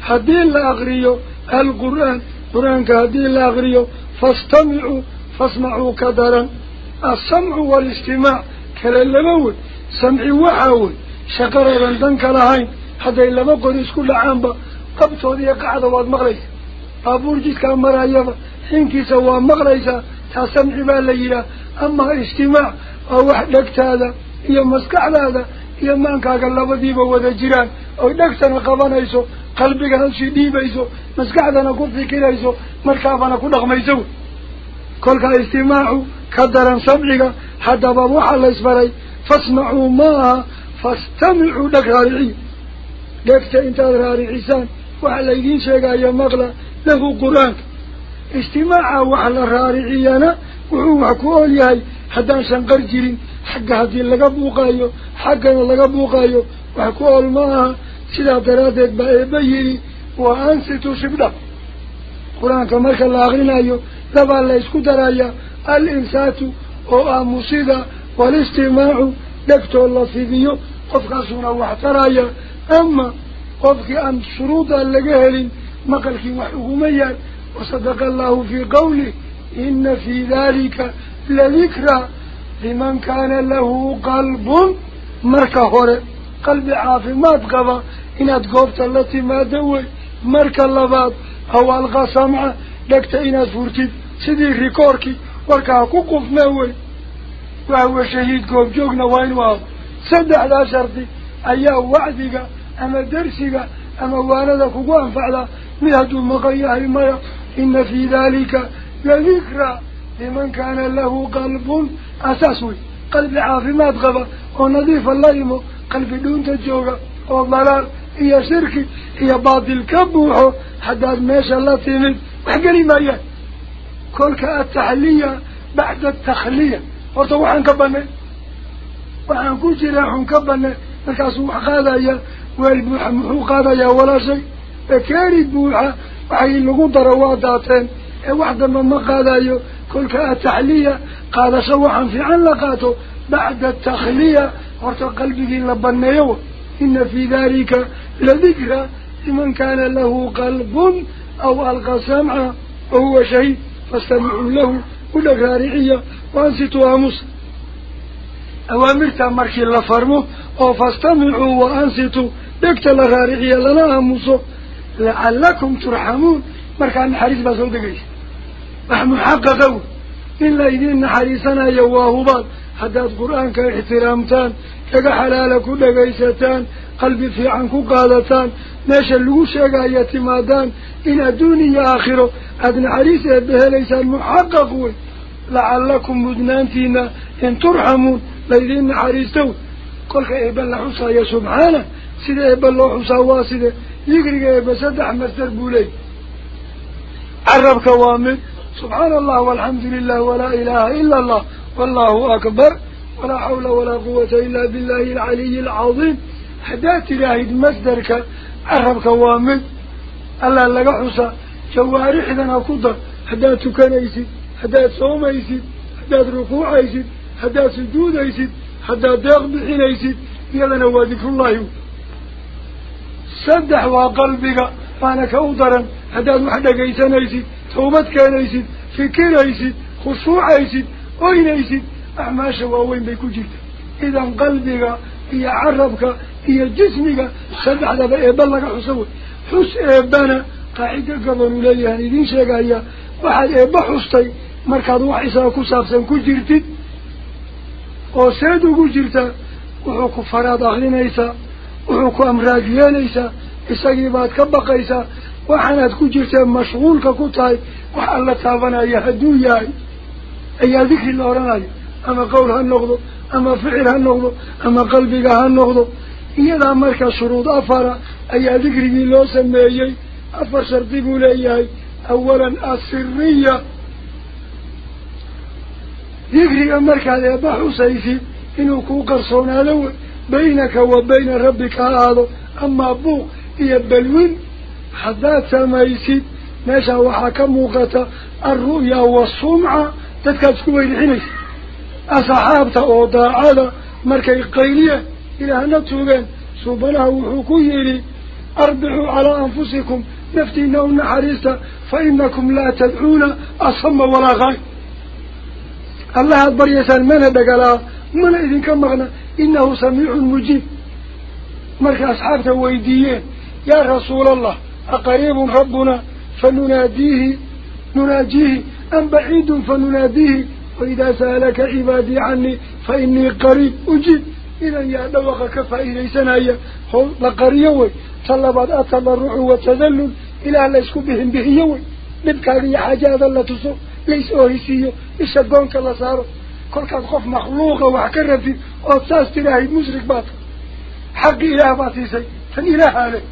هدين لأغريو القرآن قرآنك هدين لأغريو فاستمعوا فاسمعوا كدرا السمع والاستماع كلا اللبول سمعي وحاول شقر رندنك لهين حتى إلا مقرس كل عامبا قبطوا ذي قاعدة واد مغريس. بابور جيسك مرايبا حينكي سوا مغريسا تسمع بالليلة أما استماع أو وحدك هذا هي مسكع هذا هي مانكاك اللبديبا وذا جيران. أو دكتنا قبانيسو قلبك هلشي ديبيسو مسكعدنا كل فكريسو مركابنا كل أغميسو كل استماع كدرا سمعك حتى بابوح الله اسبري فاسمعوا ما فاستمعوا لك رارعي. لكت انت رارعيسان وحلا يدين شيئا يا مغلى له قرآن. استماعا وحلا رارعيانا وهو كول ياي حدان شنقر جيرين حق هدي لغا بوقايو حقنا لغا بوقايو وحكول maaha سيده دراسه با يبيري وانستو شبدا قرآن كما كان اغرينا يو دبا لا اسكو درايا. الانسان أو مصيده والاستماع. دكتو الله سيديو. قفقاسون الله ترايا أما قفقي أن شروط اللي جهلين مقلك وحكوميا وصدق الله في قوله. إن في ذلك لذكرى. لمن كان له قلب مركه قلبي عافي ما تقضى. إن تقبت التي ما دوي مرك اللبات أو ألغى سمعة لكت إن تفرتد سدي ريكوركي واركا كوكوف موي وهو شهيد قوب جوغنا وين واض سد لا شرطي. أيها وعدك أما درسك أما واندك وقوان فعلا. مهد مغيه المياء إن في ذلك لذكرى. لمن كان له قلب أساسوي. قلب عافي ما تقضى. ونظيف الله يمو. قلبي دون تجوغا وضلال إيا شركي إيا باطل. كبوحو حتى ماشى الله تيمين وحقني ما إياه كلك التحلية بعد التخلية. وطوحا كبانه وحن كوشي راح كبانه لكاسوح قادا إياه وارد بوحا محو قادا إياه ولا شيء. كارد بوحة. وحي اللقود رواداتين واحدة من ما قادا إياه كلك التحلية. قال سوحا في علاقاته بعد التخلية. ورتو قلبه لبنيو إن في ذلك لذكرى. لمن كان له قلب أو ألقى سمعة وهو شهيد فاستمعوا له. قل لك رارعية وأنصتوا أمس. أوامر تأمرك إلا فرمه أو فاستمعوا وأنصتوا لكت لغارعية لنا أمس. لعلكم ترحمون. مركا نحريس بسوء دقيس نحن حقا قول إلا إذن نحريسنا يواهو بال حتى القرآن كاحترامتان كاك حلالك لغيستان قلبي في عنك قادتان ناشا لوشاك يتمادان إن الدنيا آخره أدن عريس بها ليس المحققون لعلكم مدنان مدنانتين إن ترحمون لذين عريس عريستو قل خيب الله يا سبحانه سيدة إبا الله حصا واسدة يقرق إبا سدح مستر بولي. عرب كوامل سبحان الله والحمد لله ولا إله إلا الله. والله أكبر ولا حول ولا قوة إلا بالله العلي العظيم. حدات راهد مصدرك عربك وامد ألا لك حسا جوارح إذن أقدر حدات كنيسي حدات صوميسي حدات ركوعيسي حدات سجوديسي حدات داغ بحينيسي يلنا وذكر الله. سدح وقلبك. فانا كأودرا حدات إيسانيسي توبت كنيسي فكريسي خشوعيسي oynaysid acmaasha waaweyn bay ku jirta إذا قلبك هي عربك هي جسمك سبح ذا إيبالك حسوي حس إيبانا قاعدة قبل إليها ندين شيئا واحد إيبا حستي مركض وحيسا كسابسا كجرتد وسيدو كجرتا وحوك فراد أغلينيسا وحوك أمراج ياليسا إساقيبات كبقيسا وحنات أي ذكر الله رناي أما قولها النغضو أما فعلها النغضو أما قلبها النغضو إيضا مركز شروط أفر أي ذكر الله سميي أفر شرطي بوليي أولا السرية ذكر مركز يبحو سيسي إنه كو قرصونا له بينك وبين ربك هذا أما بوق يبلوين حداد سميسي meesha waxaa ka muuqata alru'ya waasumca تكاد سكوي الحينش أصحاب وضاع على مركي قيلية إلى أن هنطوغان سبناه وحكويري أربعوا على أنفسكم نفتي نون حريصة فإنكم لا تدعون أصم ولا غاي الله أكبر يسأل من هذا قال من إذن كم معنى إنه سميع مجيب مركي أصحاب ويديين يا رسول الله أقريب ربنا فنناديه نناديه أم بعيد فنناديه وإذا سألك عبادي عني فإني قريب أجيب. إذا يا دوق كفى إليسنا يا لقريوي طلبت الروح وتذلل إلى لا يسكو بهم به يوي. نبكاري حاجات الله تسو ليس أوهيسيو إشاقونك الله صارو كل كان خوف مخلوقة وحكرة في أوتساس تلاهي مشرك باطل حق إله باطيسي فان إله عليه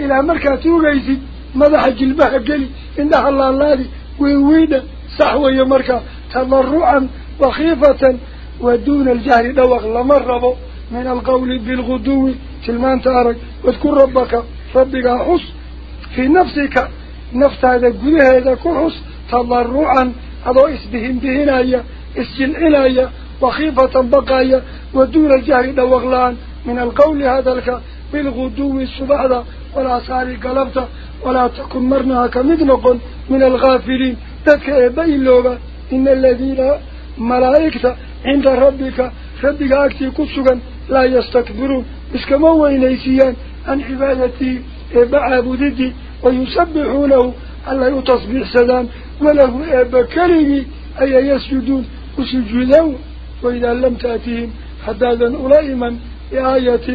إله مركاتو غيسي madaxa jilbaha geli indhaha laalaadi weynweyna sax weeye marka صحوة يمرك تضرعا وخيفة ودون الجهر دوغ لمرضو من القول بالغدو. تلمان تارك واذكر ربك ربك حس في نفسك. نفس هذا قلها هذا كحس تضرعا هذا اسبهم بهنا اسجل إلي وخيفة بقايا ودون الجهر دوغلان من القول هذا لك بالغدو السبحة ولا ساري قلبت ولا تكن مرنها كمدنق من الغافلين. تدك إبئي اللغة إن الذين ملائكة عند ربك ربك أكتي كسوغا لا يستكبرون. كما وينيسيان عن عبادتي إبا عبودتي ويسبحونه ألا يتصبح سلام. وله إبا كريمي أي يسجدون. وسجدون وإذا لم تأتيهم حدادا أولئما بآية.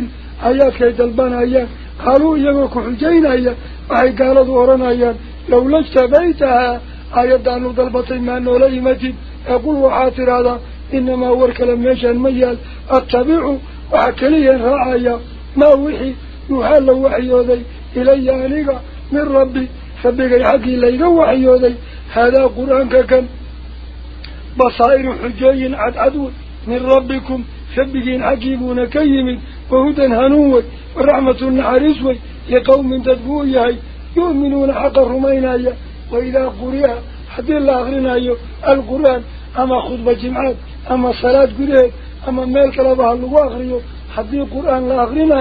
آيات كيد البنايا قالوا يغوك حجينا waxay gaaladu odhanayaan lowla jtabaytahaa آياتانو دلبطي ما نولا مجد أقول وحاتر هذا إنما ورك لم يشان ميال. أتبعو وحكليا رعايا. ما وحي يحال وحي يوذي. إلي آنيقا من ربي. فبقى يحكي إلي وحي يوذي. هذا قرآن كان بصائر حجي عد عدو من ربكم. فبقين حكيبون كيم. وهدى هنوه ورحمة النحريسوه يقوم تدبوه يهي. يؤمنون حق الرمينا وإذا قرئ حتى الله أغرنا القرآن أما خطبة جمعات أما صلاة قرآن أما مالك لبها اللغة أغريو حتى القرآن لا أغرنا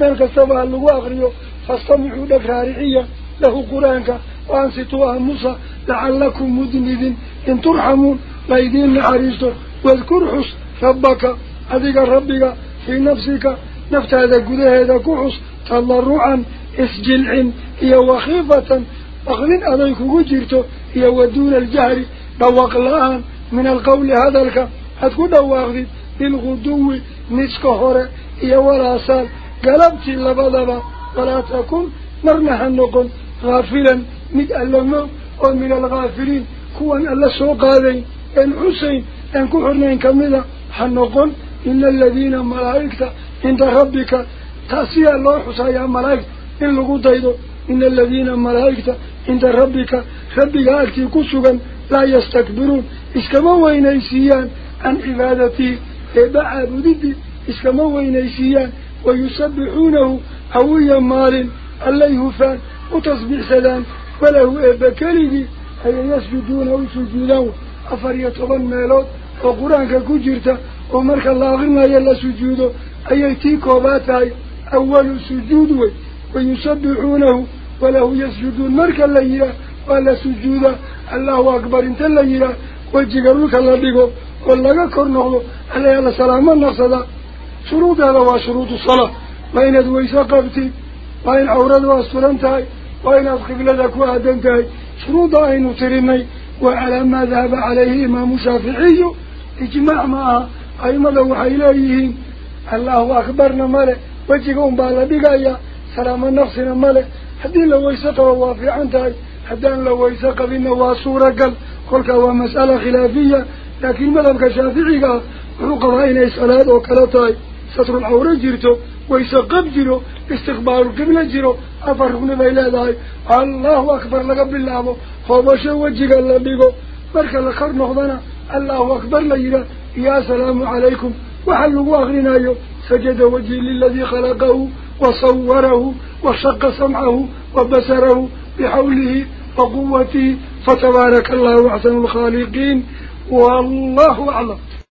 مالك سبها اللغة أغريو فاستمعوا لك رارعية له قرآنك وأنسطوا موسى لعلكم مدنذين إن ترحمون ليدين لعريسته واذكر حس ربك أذيك ربك في نفسك نفت هذا قده هذا كحس تضرعا اسجلع هي وخيفة أغلن أذيك وجرته هي ودون الجهر دوق الآن من القول هذا لك هتكون دواغذي بالغدو نسك هورة هي والآسال قلبت اللبضبة ولا تكون مرنها النقل غافلا مد ألمه ومن الغافلين. كوان ألا سوق هذين. أن حسين أن كحرنين كمذا. حنقل إن الذين ملائكة عند ربك. تأسيا الله حسايا ملائكة. إن لغو دايدو. إن الذين ملائكة عند ربك ربك أكتي كسوغا لا يستكبرون. إسكما وينيسيان عن عبادتي؟ إبا عبدتي إسكما وينيسيان ويسبحونه هويا مال الله فان. وتصبح سلام. وله إبا كليدي أي يسجدون وسجودون أفر يطبن ميلوت. وقرآن كجرته ومرك الله غنى يلا سجوده. أي تيكوباتاي أول سجود ويسبحونه وله يسجدون مرك الليلة ولا سجود. الله أكبر. انت الليلة. وجيقلوك الله بيقو ولا كرنه. عليه الله سلام. النصد شروط هذا هو شروط الصلاة. وإن أدويس قبتي وإن عورد وأسطرنتهي وإن أدخل لك وأدنتهي شروط أين ترني وعلى ما ذهب عليه إمام شافعي إجماع معها أي مدى إليهم الله أكبرنا ملك وجههم بالا سلام. النفسنا ملك هدين لو ويسطه الله في عنده هدين لو ويسطه بنا واسورة قل. قلك هو مسألة خلافية. لكن مذبك شافعيك رقب هاي ناس ألاد وكالتاي سطر العورة جيرته ويسقب جيرو استقبال القبلة جيرو أفرقنا بإلادهاي الله أكبر لك بالله خوبشا وجيك الله بيكو بركة لخر نخضنا. الله أكبر لك يا سلام عليكم. وحلوا أغنينا sajada wajhi liladii khalaqahu وصوره وشق سمعه وبصره بحوله وقوته فتبارك الله أحسن الخالقين والله أعلم.